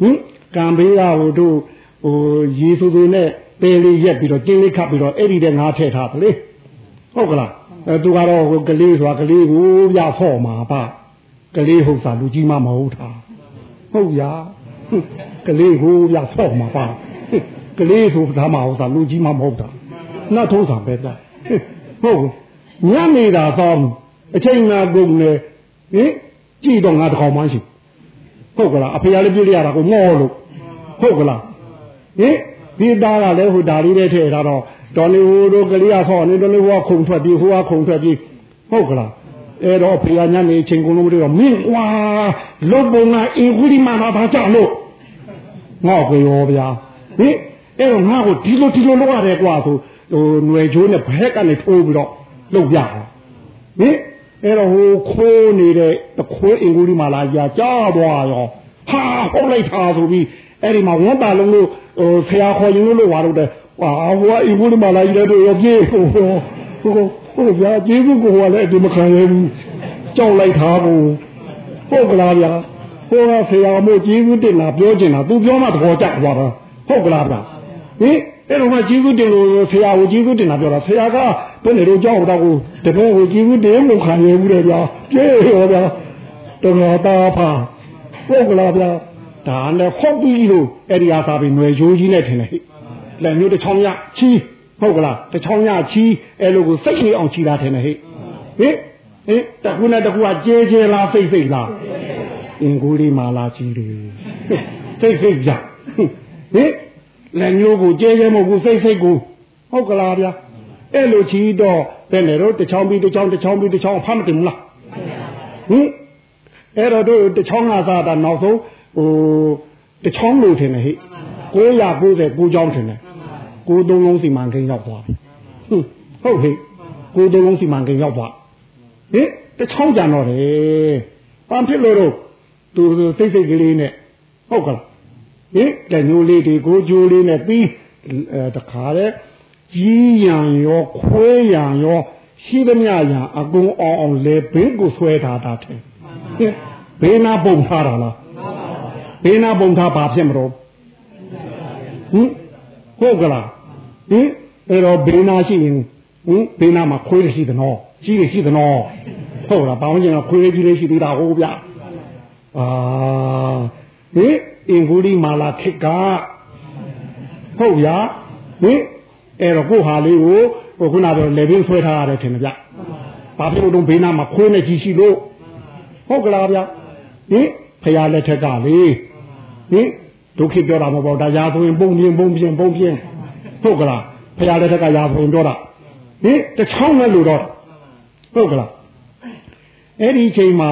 ဟင်ကံဘေးကဟိုတို့ဟဟိုရေဆိုဆိုနဲ့ပေလေးရက်ပြီးတော့ကျင်းလေးခတ်ပြီးတော့အဲ့ဒီတဲ့ငါထည့်ထားတယ်လေဟုတ်ကလားအဲသူကတော့ဟိုကလေးဆိုတာကလေးကိုပြဖော့မှာပါကလေးဟုတ်စာလူကြီးမှမဟုတ်တာဟုတ်ရကလေးကိုပြဖော့မှာပါ ကလေးဆိုတာမှဟုတ်စာလူကြီးမှမဟုတ်တာနှတ်ထိုးစာပဲသားဟုတ်ညနေတာသောအချိန်ငါကုန်နေဟင်ကြည့်တော့ငါတကောင်မှရှိဟုတ်ကလားအဖေရလေးပြည့်ရတာကိုငေါလို့ဟုတ်ကလားဟင်ဒီသားကလည်းဟိုဒါလေးနဲ့ထည့်ထားတော့တော်နေဟိုတို့ကလေးကခေါ်နေတော်နေဟိုကခုံထွက်ပြီးဟိုကခုံထွက်ပြီးဟုတ်ကလားအဲ့တော့ဖေရညနေချိန်ကုန်လို့မတော့မင်းကွာလုတ်ပုံကအင်ကူဒီမာနာသားကြလို့ငေါ့ကိုရောဗျာဟင် အဲ့တော့ငါ့ကိုဒီလိုဒီလိုလုပ်ရတယ်ကွာဆိုဟိုຫນွယ်ချိုးနဲ့ဘက်ကနေထိုးပြီးတော့လုပ်ရတာဟင်အဲ့တော့ဟိုခိုးနေတဲ့တခွေးအင်ကူဒီမာလာကြာကြားသွားရောဟာဟုတ်လိုက်တာဆိုပြီးအဲ့ဒီမှာဝန်တာလုံးလို့ဟိုဆရာခေါ်ရင်လို့ဝါတော့တယ်ဟာဟိုကအင်ကူဒီမာလာကြီးတဲ့တို့ရောပြေးဟိုဟိုဟိုဟိုဗျာကျေးဇူးကိုဟိုကလည်းအဒီမခံရဘူးကြောက်လိုက်တာကိုဟုတ်ကလားဗျာဟိုကဆရာမို့ကျေးဇူးတင်တာပြောကျင်တာသူပြောမှသဘောကျသွားတာဟုတ်ကလားဗျာ ဟင်အဲ့တော့မှကျေးဇူးတင်လို့ဆရာကိုကျေးဇူးတင်တာပြောတာဆရာကဘယ်နေတော့ကြောက်တော့ကိုတပည့်ကိုကျေးဇူးတင်လို့ခံရဘူးလေဗျာပြေရောဗျာတော်တော်တာဖာဟုတ်ကလားဗျာဒါနဲ့ဟောက်ပြီးလို့အဲ့ဒီအားသာပြီးຫນွယ်ရိုးကြီးနဲ့ထင်တယ်ဟိလက်မျိုးတစ်ချောင်းရချီးဟုတ်ကလားတစ်ချောင်းရချီးအဲ့လိုကိုစိတ်နေအောင်ချီးတာထင်တယ်ဟိဟိဟိတခုနဲ့တခုကကြဲကြဲလားစိတ်စိတ်လားအင်ကူလေးမာလာကြီးတွေစိတ်စိတ်ကြဟိ လက်မျိုးကိုကျဲကျဲမဟုတ်ဘူးစိတ်စိတ်ကိုဟုတ်ကလားဗျာအဲ့လိုချီတော့ဘယ်နဲ့တော့တချောင်းပြီးတချောင်းတချောင်းပြီးတချောင်းဖမ်းမတင်ဘူးလားဟင်အဲ့တော့တို့တချောင်းကစားတာနောက်ဆုံးဟိုတချောင်းလို့ထင်တယ်ဟိ990ကိုချောင်းထင်တယ်ကိုသုံးလုံးစီမံကိန်းရောက်သွားပြီဟုတ်ဟိကိုသုံးလုံးစီမံကိန်းရောက်သွားဟင်တချောင်းကြံတော့တယ်ဘာဖြစ်လို့တော့သူစိတ်စိတ်ကလေးနဲ့ဟုတ်ကလား ဟင်တညိုလေးတွေကိုကြိုးလေးနဲ့ပြီးတခါတဲ့ကြီးရန်ရောခွေးရန်ရောရှိသမျှရန်အကုန်အောင်အောင်လေဘေးကိုဆွဲထားတာတဲ့ဘေးနာပုံထားတာလားဘေးနာပုံထားဘာဖြစ်မလို့ဟင်ဟုတ်ကလားဟင်အဲ့တော့ဘေးနာရှိရင်ဟင်ဘေးနာမှာခွေးရှိတယ်နော်ရှိတယ်ရှိတယ်နော်ဟုတ်လားဘောင်းကျင်ကခွေးကြီးလေးရှိသေးတာဟုတ်ဗျာအာဟင် အင်္ဂုလိမာလာခစ်ကဟုတ်ဗျာဟင်အဲ့တော့ကိုဟာလေးကိုဟိုခုနကတော့လေဘင်းဆွဲထားရတယ်ထင်တယ်ဗျဘာဖြစ်လို့တော့ဘေးနာမှာခွေးနဲ့ကြီးရှိလို့ဟုတ်ကလားဗျဟင်ဖရာလက်ထက်ကလေဟင်ဒုက္ခပြောတာမဟုတ်ဒါရာဆိုရင်ပုံပြင်းပုံပြင်းပုံပြင်းဟုတ်ကလားဖရာလက်ထက်ကရာဆိုရင်ပြောတာဟင်တချောင်းနဲ့လို့တော့ဟုတ်ကလားအဲ့ဒီအချိန်မှာ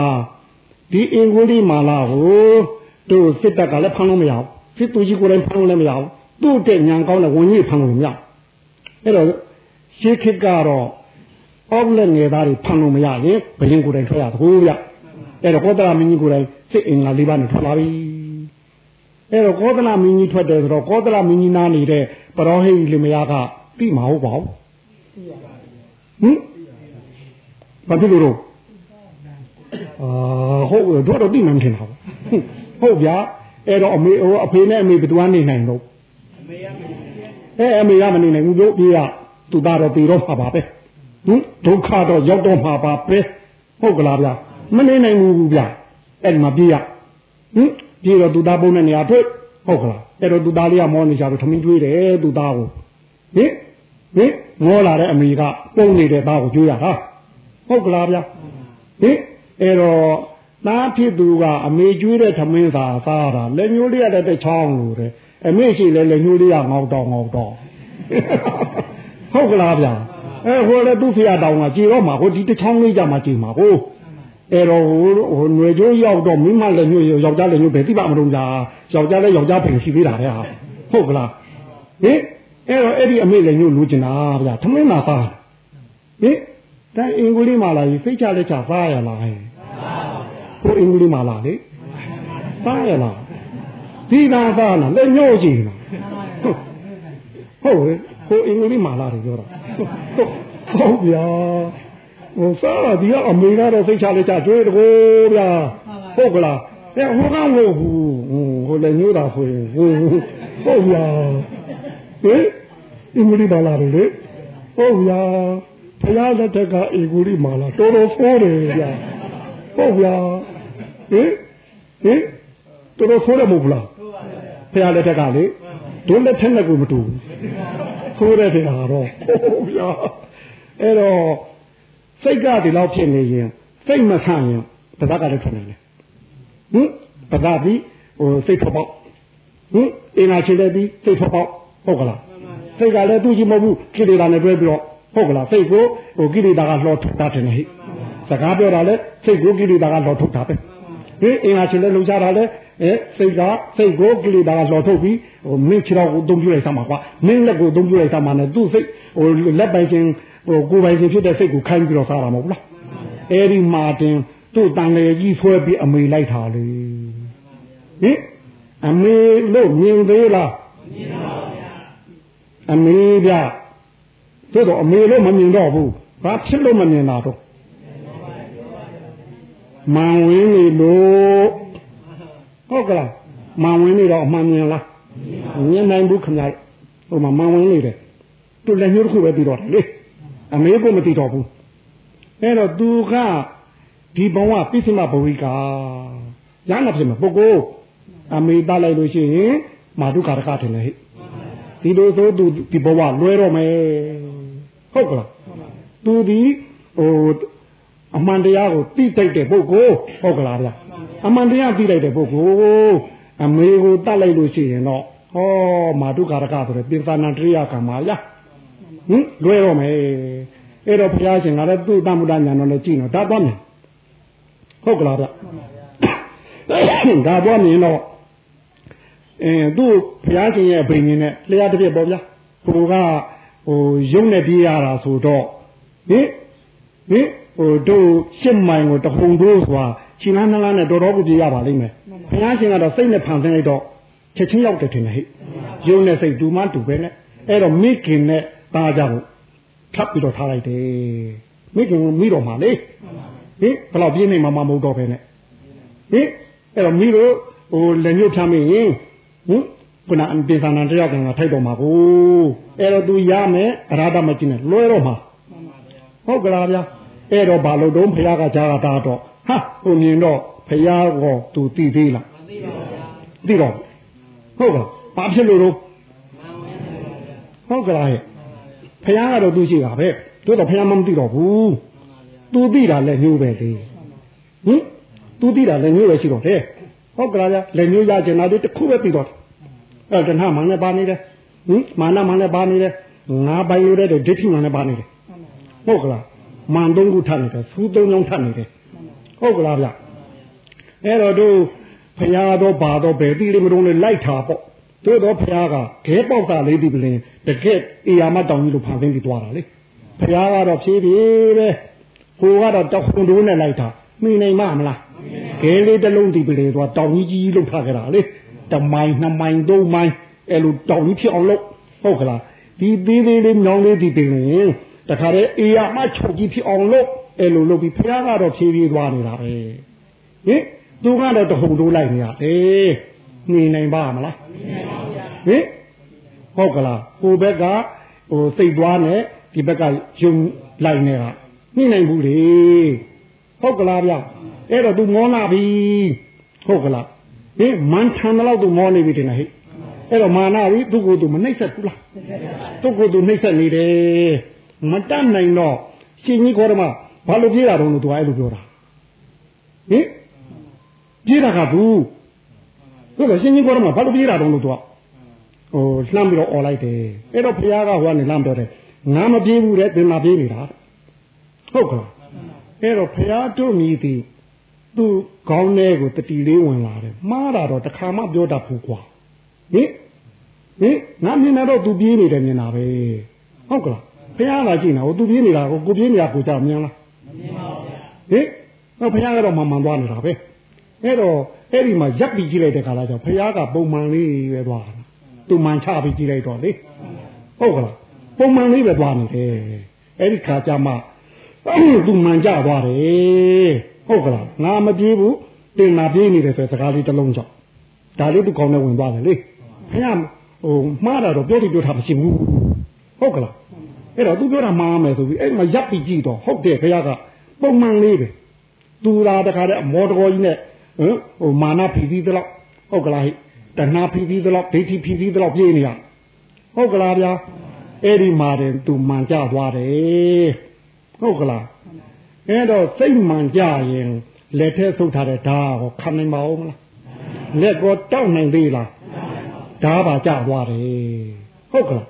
ဒီအင်္ဂုလိမာလာကို တို့စစ်တပ်ကလည်းဖမ်းလို့မရဘူးစစ်သူကြီးကိုယ်တိုင်ဖမ်းလို့လည်းမရဘူးသူ့တဲ့ညံကောင်းတဲ့ဝင်ကြီးဖမ်းလို့မရအဲ့တော့ရှေးခေတ်ကတော့အောက်လက်ငယ်သားတွေဖမ်းလို့မရရင်ဘယင်ကိုယ်တိုင်ထွက်ရသကိုဗျအဲ့တော့ကောသလမင်းကြီးကိုယ်တိုင်စစ်အင်္ဂါလေးပါးနဲ့ထွက်လာပြီအဲ့တော့ကောသလမင်းကြီးထွက်တယ်ဆိုတော့ကောသလမင်းကြီးနားနေတဲ့ပရောဟိတ်လင်မယားကပြီမဟုတ်ပါဘူးဟင်ဘာဖြစ်လို့တော့အာဟုတ်တော့တော့ပြီမှမထင်ပါဘူး ဟုတ်ဗျာအဲ့တော့အမေဟိုအဖေနဲ့အမေဘယ်သူကနေနိုင်တော့အမေရမနေအဲအမေရမနေနိုင်ဘူးတို့ပြေးရသူသားတော့ပြေတော့မှာပါပဲဟင်ဒုက္ခတော့ရောက်တော့မှာပါပဲဟုတ်ကလားဗျာမနေနိုင်ဘူးဗျာအဲ့ဒီမှာပြေးရဟင်ပြေးတော့သူသားပုံတဲ့နေရာတွေ့ဟုတ်ကလားအဲ့တော့သူသားလေးကမောနေကြတော့ထမင်းကျွေးတယ်သူသားကိုဟင်ဟင်မောလာတဲ့အမေကပုံနေတဲ့သားကိုကျွေးရတာဟုတ်ကလားဗျာဟင်အဲ့တော့ သားဖြစ်သူကအမေကျွေးတဲ့သမင်းသာစားတာလက်ညှိုးလေးရတဲ့ချောင်းလို့တဲ့အမေရှိလဲလက်ညှိုးလေးကငေါတော့ငေါတော့ဟုတ်ကလားဗျာအဲဟိုလေသူ့ဖရတောင်ကကြည်တော့မှာဟိုဒီတချောင်းလေးကြမှာကြည်မှာကိုအဲ့တော့ဟိုဟိုຫນွေကျိုးရောက်တော့မိမလက်ညှိုးယောက်ျားလက်ညှိုးပဲသိပါမလို့လားယောက်ျားလည်းယောက်ျားပြင်ရှိသေးတာလေဟာဟုတ်ကလားဟင်အဲ့တော့အဲ့ဒီအမေလက်ညှိုးလူကျင်တာဗျာသမင်းသာစားဟင်ဒါအင်္ဂုလိမာလာကြီးစိတ်ချလက်ချစားရလားဟဲ့ ဟိုအင်္ဂုလိမာလာလေစားရလားဒီနာသားနာလက်ညှိုးကြည့်နော်ဟုတ်ဟဲ့ဟိုအင်္ဂုလိမာလာတွေပြောတာဟုတ်ဗျာဟိုစားဒီကအမေကတော့စိတ်ချလက်ချကျွေးတကိုးဗျာဟုတ်ကလားအဲဟိုကမဟုတ်ဘူးဟိုလည်းညိုးတာဆိုရင်ဟိုဟဟုတ်ဗျာဟင်အင်္ဂလိပ်ပါလာတယ်လေဟုတ်ဗျာဘုရားလက်ထက်ကအင်္ဂလိပ်မာလာတော်တော်ဖိုးတယ်ဗျာဟုတ်ဗျာ ဟင်ဟင်တော်တော်ဖိုးတယ်မဟုတ်လားဘုရားလက်ထက်ကလေဒုလက်ထက်နဲ့ကိုမတူဘူးဖိုးတဲ့တဲ့ဟာတော့ဟုတ်ဗျာအဲ့တော့စိတ်ကဒီလောက်ဖြစ်နေရင်စိတ်မဆန့်ရင်တပတ်ကလည်းထွက်နေတယ်ဟင်ပဒါပြီးဟိုစိတ်ထွက်ပေါက်ဟင်အင်နာချင်တဲ့ပြီးစိတ်ထွက်ပေါက်ဟုတ်ကလားစိတ်ကလည်းသူ့ကြီးမဟုတ်ဘူးကိလေသာနဲ့တွဲပြီးတော့ဟုတ်ကလားစိတ်ကိုဟိုကိလေသာကလှော်ထုတ်တာတယ်ဟိစကားပြောတာလဲစိတ်ကိုကိလေသာကလှော်ထုတ်တာပဲ ဟင်အင်နာချင်တဲ့လုံချတာလဲအဲစိတ်ကစိတ်ကိုကိလေသာကလှော်ထုတ်ပြီးဟိုမင်းခြေတော်ကိုအသုံးပြုလိုက်စမ်းပါကွာမင်းလက်ကိုအသုံးပြုလိုက်စမ်းပါနဲ့သူ့စိတ်ဟိုလက်ပိုင်ချင်းဟိုကိုယ်ပိုင်ချင်းဖြစ်တဲ့စိတ်ကိုခိုင်းပြီးတော့စားတာမဟုတ်လားအဲဒီမှာတင်သူ့တန်လေကြီးဆွဲပြီးအမေလိုက်တာလေဟင်အမေလို့မြင်သေးလားမြင်ပါဗျာအမေဗျာတို့တော့အမေလို့မမြင်တော့ဘူးဘာဖြစ်လို့မမြင်တာတော့ မန်ဝင်းနေလို့ဟုတ်ကလားမန်ဝင်းနေတော့အမှန်မြင်လားမြင်နိုင်ဘူးခင်ဗျာဟိုမှာမန်ဝင်းနေတယ်သူလည်းညှို့တစ်ခုပဲပြီးတော့တယ်လေအမေကမသိတော့ဘူးအဲ့တော့သူကဒီဘဝပိစိမဘဝိကရဟနာဖြစ်မှာပုဂ္ဂိုလ်အမေတလိုက်လို့ရှိရင်မာတုကာရကထင်တယ်ဟဲ့ဒီလိုဆိုသူဒီဘဝလွဲတော့မယ်ဟုတ်ကလားသူဒီဟို အမှန်တရားကိုသိတိုက်တဲ့ပုဂ္ဂိုလ်ဟုတ်ကလားဗျအမှန်တရားသိလိုက်တဲ့ပုဂ္ဂိုလ်အမေကိုတတ်လိုက်လို့ရှိရင်တော့ဟောမာတုကာရကဆိုတဲ့ပိသနာတရိယကံပါရဟင်လွဲတော့မယ်အဲ့တော့ဘုရားရှင်ကလည်းသူ့တမှုတညာတော်လည်းကြည့်တော့ဒါသွားမယ်ဟုတ်ကလားဗျဒါသွားမြင်တော့အင်းသူ့ဘုရားရှင်ရဲ့ဗိညာဉ်နဲ့လျှာတစ်ပြက်ပေါ့ဗျာဟိုကဟိုရုံနဲ့ပြေးရတာဆိုတော့ဟင်ဟင် ဟိုတို့ရှစ်မိုင်ကိုတခုံတို့ဆိုတာခြေလန်းနှလားနဲ့တော်တော်ကိုပြေးရပါလိမ့်မယ်ဘုရားရှင်ကတော့စိတ်နဲ့ဖန်ဆင်းလိုက်တော့ချက်ချင်းရောက်တယ်ထင်တယ်ဟဲ့ရုံနဲ့စိတ်တူမှတူပဲနဲ့အဲ့တော့မိခင်နဲ့တာကြကိုထပ်ပြီးတော့ထားလိုက်တယ်မိခင်ကမိတော့မှာလေဟင်ဘယ်တော့ပြင်းနေမှာမမဟုတ်တော့ပဲနဲ့ဟင်အဲ့တော့မိတို့ဟိုလက်ညှိုးဖြမ်းမင်းဟင်ခုနအပိသနာတရားကထိုက်တော့မှာကိုအဲ့တော့ तू ရမယ်အရာဒမကျင်းနဲ့လွဲတော့မှာဟုတ်ကလားဗျာ အဲ့တော့ဘာလို့တုံးဘုရားကကြားတာတော့ဟာဟိုမြင်တော့ဘုရားကသူသိသေးလားမသိပါဘူးသိတော့ဟုတ်ပါဘာဖြစ်လို့တော့ဟုတ်ကလားဘုရားကတော့သူရှိတာပဲတို့တော့ဘုရားမသိတော့ဘူးသူသိတာလည်းညိုးပဲလေဟင်သူသိတာလည်းညိုးပဲရှိတော့တယ်ဟုတ်ကလားဗျလည်းညိုးရကျင်တာတခုပဲပြီးတော့အဲ့တဏှာမှန်လည်းပါနေတယ်ဟင်မာနမှန်လည်းပါနေတယ်ငါပိုင်ရတဲ့ဒိဋ္ဌိမှန်လည်းပါနေတယ်ဟုတ်ကလား မှန်သုံးခုထပ်နေတယ်စူးသုံးလုံးထပ်နေတယ်ဟုတ်ကလားဗျအဲ့တော့တို့ဖရာတော့ဘာတော့ဘယ်တိလေးမတုံးလေးလိုက်တာပေါ့တို့တော့ဖရာကခဲပေါက်တာလေးဒီပလင်တကက်အေယာမတောင်ကြီးလို့ဖန်ဆင်းပြီးသွားတာလေဖရာကတော့ဖြည်းဖြည်းပဲဟိုကတော့တောက်ခွန်တိုးနဲ့လိုက်တာမိနိုင်မမလားခဲလေးတစ်လုံးဒီပလင်တော့တောင်ကြီးကြီးလို့ထားကြတာလေတမိုင်နှစ်မိုင်သုံးမိုင်အဲ့လိုတောင်ကြီးဖြစ်အောင်လုပ်ဟုတ်ကလားဒီသေးသေးလေးမြောင်းလေးဒီပင်ရင် တခါတည်းအေယာမချုပ်ကြီးဖြစ်အောင်လုပ်အဲ့လိုလုပ်ပြီးဖရာကတော့ဖြည်းဖြည်းသွားနေတာပဲဟင်သူကတော့တဟုန်တိုးလိုက်နေရတယ်နေနိုင်ပါမလားဟင်ဟုတ်ကလားဟိုဘက်ကဟိုစိတ်သွားနဲ့ဒီဘက်ကယုံလိုက်နေတာနှိမ့်နိုင်ဘူးလေဟုတ်ကလားဗျအဲ့တော့ तू မောလာပြီဟုတ်ကလားဟင်မန်ထန်တော့ तू မောနေပြီတင်ဟဲ့အဲ့တော့မာနပြီသူ့ကိုယ်သူမနှိမ့်ဆက်ဘူးလားသူ့ကိုယ်သူနှိမ့်ဆက်နေတယ် မတတ်နိုင်တော့ရှင်ကြီးခေါ်တယ်မှာဘာလို့ပြေးတာတော့လို့ तू အဲ့လိုပြောတာဟင်ပြေးတာကဘူးဟုတ်ကဲ့ရှင်ကြီးခေါ်တယ်မှာဘာလို့ပြေးတာတော့လို့ तू ဟိုလှမ်းပြီးတော့អော်လိုက်တယ်အဲ့တော့ဘုရားကဟိုကနေလှမ်းပြောတယ်ငါမပြေးဘူးတဲ့သင်မပြေးနေတာဟုတ်ကလားအဲ့တော့ဘုရားတို့မြည်သည်သူ့ခေါင်းထဲကိုတတိလေးဝင်လာတယ်မှားတာတော့တခါမှပြောတတ်ဘူးကွာဟင်ဟင်ငါမြင်တော့သူပြေးနေတယ်မြင်တာပဲဟုတ်ကလား ဘုရားကကြည့်နေတာဟိုသူပြေးနေတာကိုကိုပြေးနေတာကိုကြောက်မြင်လားမမြင်ပါဘူးဗျာဟင်ဟောဘုရားကတော့မှန်မှန်သွားနေတာပဲအဲ့တော့အဲ့ဒီမှာရက်ပြီးကြည့်လိုက်တဲ့ခါလာကျဘုရားကပုံမှန်လေးပဲသွားတာသူမှန်ချပြီးကြည့်လိုက်တော့လေဟုတ်ကလားပုံမှန်လေးပဲသွားနေတယ်အဲ့ဒီခါကျမှသူမှန်ကြသွားတယ်ဟုတ်ကလားငါမပြေးဘူးတင်လာပြေးနေတယ်ဆိုစကားလေးတစ်လုံးကြောင့်ဒါလေးသူကောင်းနဲ့ဝင်သွားတယ်လေဘုရားဟိုမှားတာတော့ပြောတိပြောတာမရှိဘူးဟုတ်ကလား အဲ့တော့သူပြောတာမှားမယ်ဆိုပြီးအဲ့မှာရပ်ပြီးကြည့်တော့ဟုတ်တယ်ခရကပုံမှန်လေးပဲသူလာတခါတည်းမော်တော်ကြီးနဲ့ဟမ်ဟိုမာနဖီဖီတလောက်ဟုတ်ကလားဟိတဏှာဖီဖီတလောက်ဒိဋ္ဌိဖီဖီတလောက်ပြေးနေရဟုတ်ကလားဗျာအဲ့ဒီမှာတယ်သူမှန်ကြသွားတယ်ဟုတ်ကလားအဲ့တော့စိတ်မှန်ကြရင်လက်ထဲဆုပ်ထားတဲ့ဓာတ်ကိုခံနိုင်ပါဦးမလားလက်ကိုတောက်နိုင်သေးလားဓာတ်ပါကြသွားတယ်ဟုတ်ကလား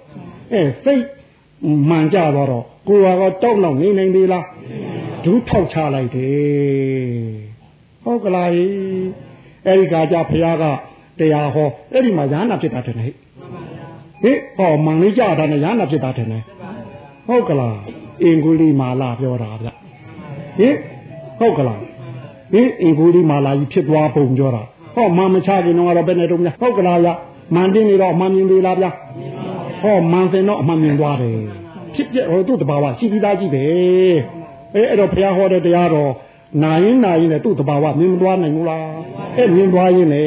အဲစိတ် မှန်ကြသွားတော့ကိုယ်ကတော့တောက်တော့နေနိုင်သေးလားဒူးထောက်ချလိုက်တယ်ဟုတ်ကလားအဲ့ဒီကကြဖះကတရားဟောအဲ့ဒီမှာရဟနာဖြစ်တာတယ်ဟဲ့ဟေးဟောမှန်လေးကြတာနဲ့ရဟနာဖြစ်တာတယ်ဟုတ်ကလားအင်္ဂုလိမာလာပြောတာဗျဟင်ဟုတ်ကလားဟင်အင်္ဂုလိမာလာကြီးဖြစ်သွားပုံပြောတာဟောမှန်မချခင်တော့ဘယ်နဲ့တုံးများဟုတ်ကလားဗျမှန်တင်းနေတော့မှန်မြင်သေးလားဗျ ဟောမှန်စင်တော့အမှန်မြင်သွားတယ်ဖြစ်ပြဟိုသူ့တဘာဝရှိပြီးသားကြီးပဲအဲအဲ့တော့ဘုရားဟောတဲ့တရားတော်နာရင်နာရင်လည်းသူ့တဘာဝမြင်မသွားနိုင်ဘူးလားအဲမြင်သွားရင်လေ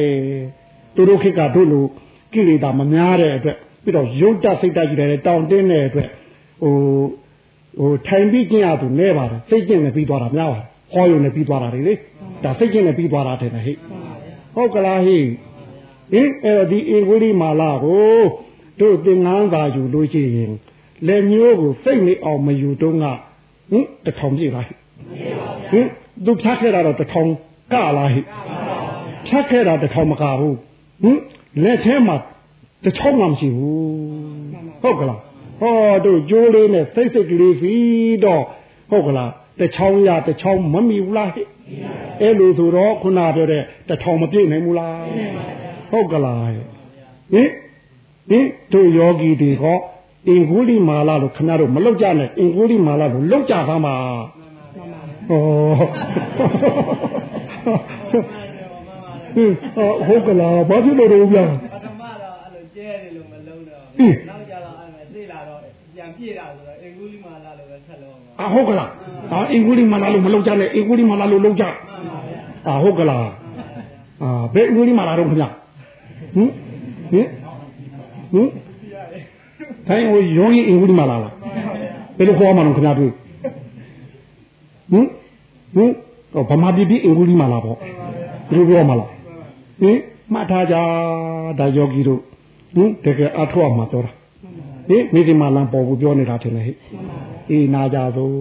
သူတို့ခေတ်ကတို့လိုကိလေသာမများတဲ့အတွက်ပြီးတော့ရုပ်တစိတ်တကြီးတယ်တောင်းတင်းတဲ့အတွက်ဟိုဟိုထိုင်ပြီးကျင့်ရသူနဲပါတယ်စိတ်ကျင့်နဲ့ပြီးသွားတာများပါတယ်ဟောရုံနဲ့ပြီးသွားတာလေဒါစိတ်ကျင့်နဲ့ပြီးသွားတာတဲ့ဟဲ့ဟုတ်ကလားဟိဟင်အဲ့ဒီအင်္ဂုလိမာလာကို တို့သင်္ကန်းသာယူလို့ရှိရင်လက်မျိုးကိုစိတ်နေအောင်မယူတော့ကဟင်တထောင်ပြည့်လားဟင်သူဖြတ်ခဲ့တာတော့တထောင်ကလားဟိဖြတ်ခဲ့တာတထောင်မကဘူးဟင်လက်ထဲမှာတထောင်မှမရှိဘူးဟုတ်ကလားဟောတို့ကြိုးလေးနဲ့စိတ်စိတ်ကလေးစီတော့ဟုတ်ကလားတချောင်းရတချောင်းမမီဘူးလားဟဲ့အဲ့လိုဆိုတော့ခုနပြောတဲ့တထောင်မပြည့်နိုင်ဘူးလားဟုတ်ကလားဟင် ဟင်တို့ယောဂီတွေကအင်္ဂုလိမာလာလို့ခဏတော့မလောက်ကြနဲ့အင်္ဂုလိမာလာလို့လောက်ကြပါမှာဟောဟင်ဟုတ်ကလားဘာဖြစ်လို့တော့ဗျာပထမတော့အဲ့လိုကျဲတယ်လို့မလုံးတော့နောက်ကြတော့အဲ့သိလာတော့ပြန်ပြည့်တာဆိုတော့အင်္ဂုလိမာလာလို့ပဲဆက်လုံးအာဟုတ်ကလားအာအင်္ဂုလိမာလာလို့မလောက်ကြနဲ့အင်္ဂုလိမာလာလို့လောက်ကြအာဟုတ်ကလားအာဘယ်အင်္ဂုလိမာလာတော့ခင်ဗျဟင်ဟင်ဟင် တိုင်းဟိုရုံးရင်အင်္ဂုလိမာလာလားဘယ်လိုခေါ်မှန်းခင်ဗျာတွေ့ဟင်ဟင်ဗမာပြည်ပြည်အင်္ဂုလိမာလာပေါ့ဘယ်လိုပြောမှလားဟင်မှတ်ထားကြဒါယောဂီတို့ဟင်တကယ်အထောက်အမှာပြောတာဟင်မိဒီမာလန်ပေါ်ကိုပြောနေတာထင်တယ်ဟဲ့အေးနာကြသို့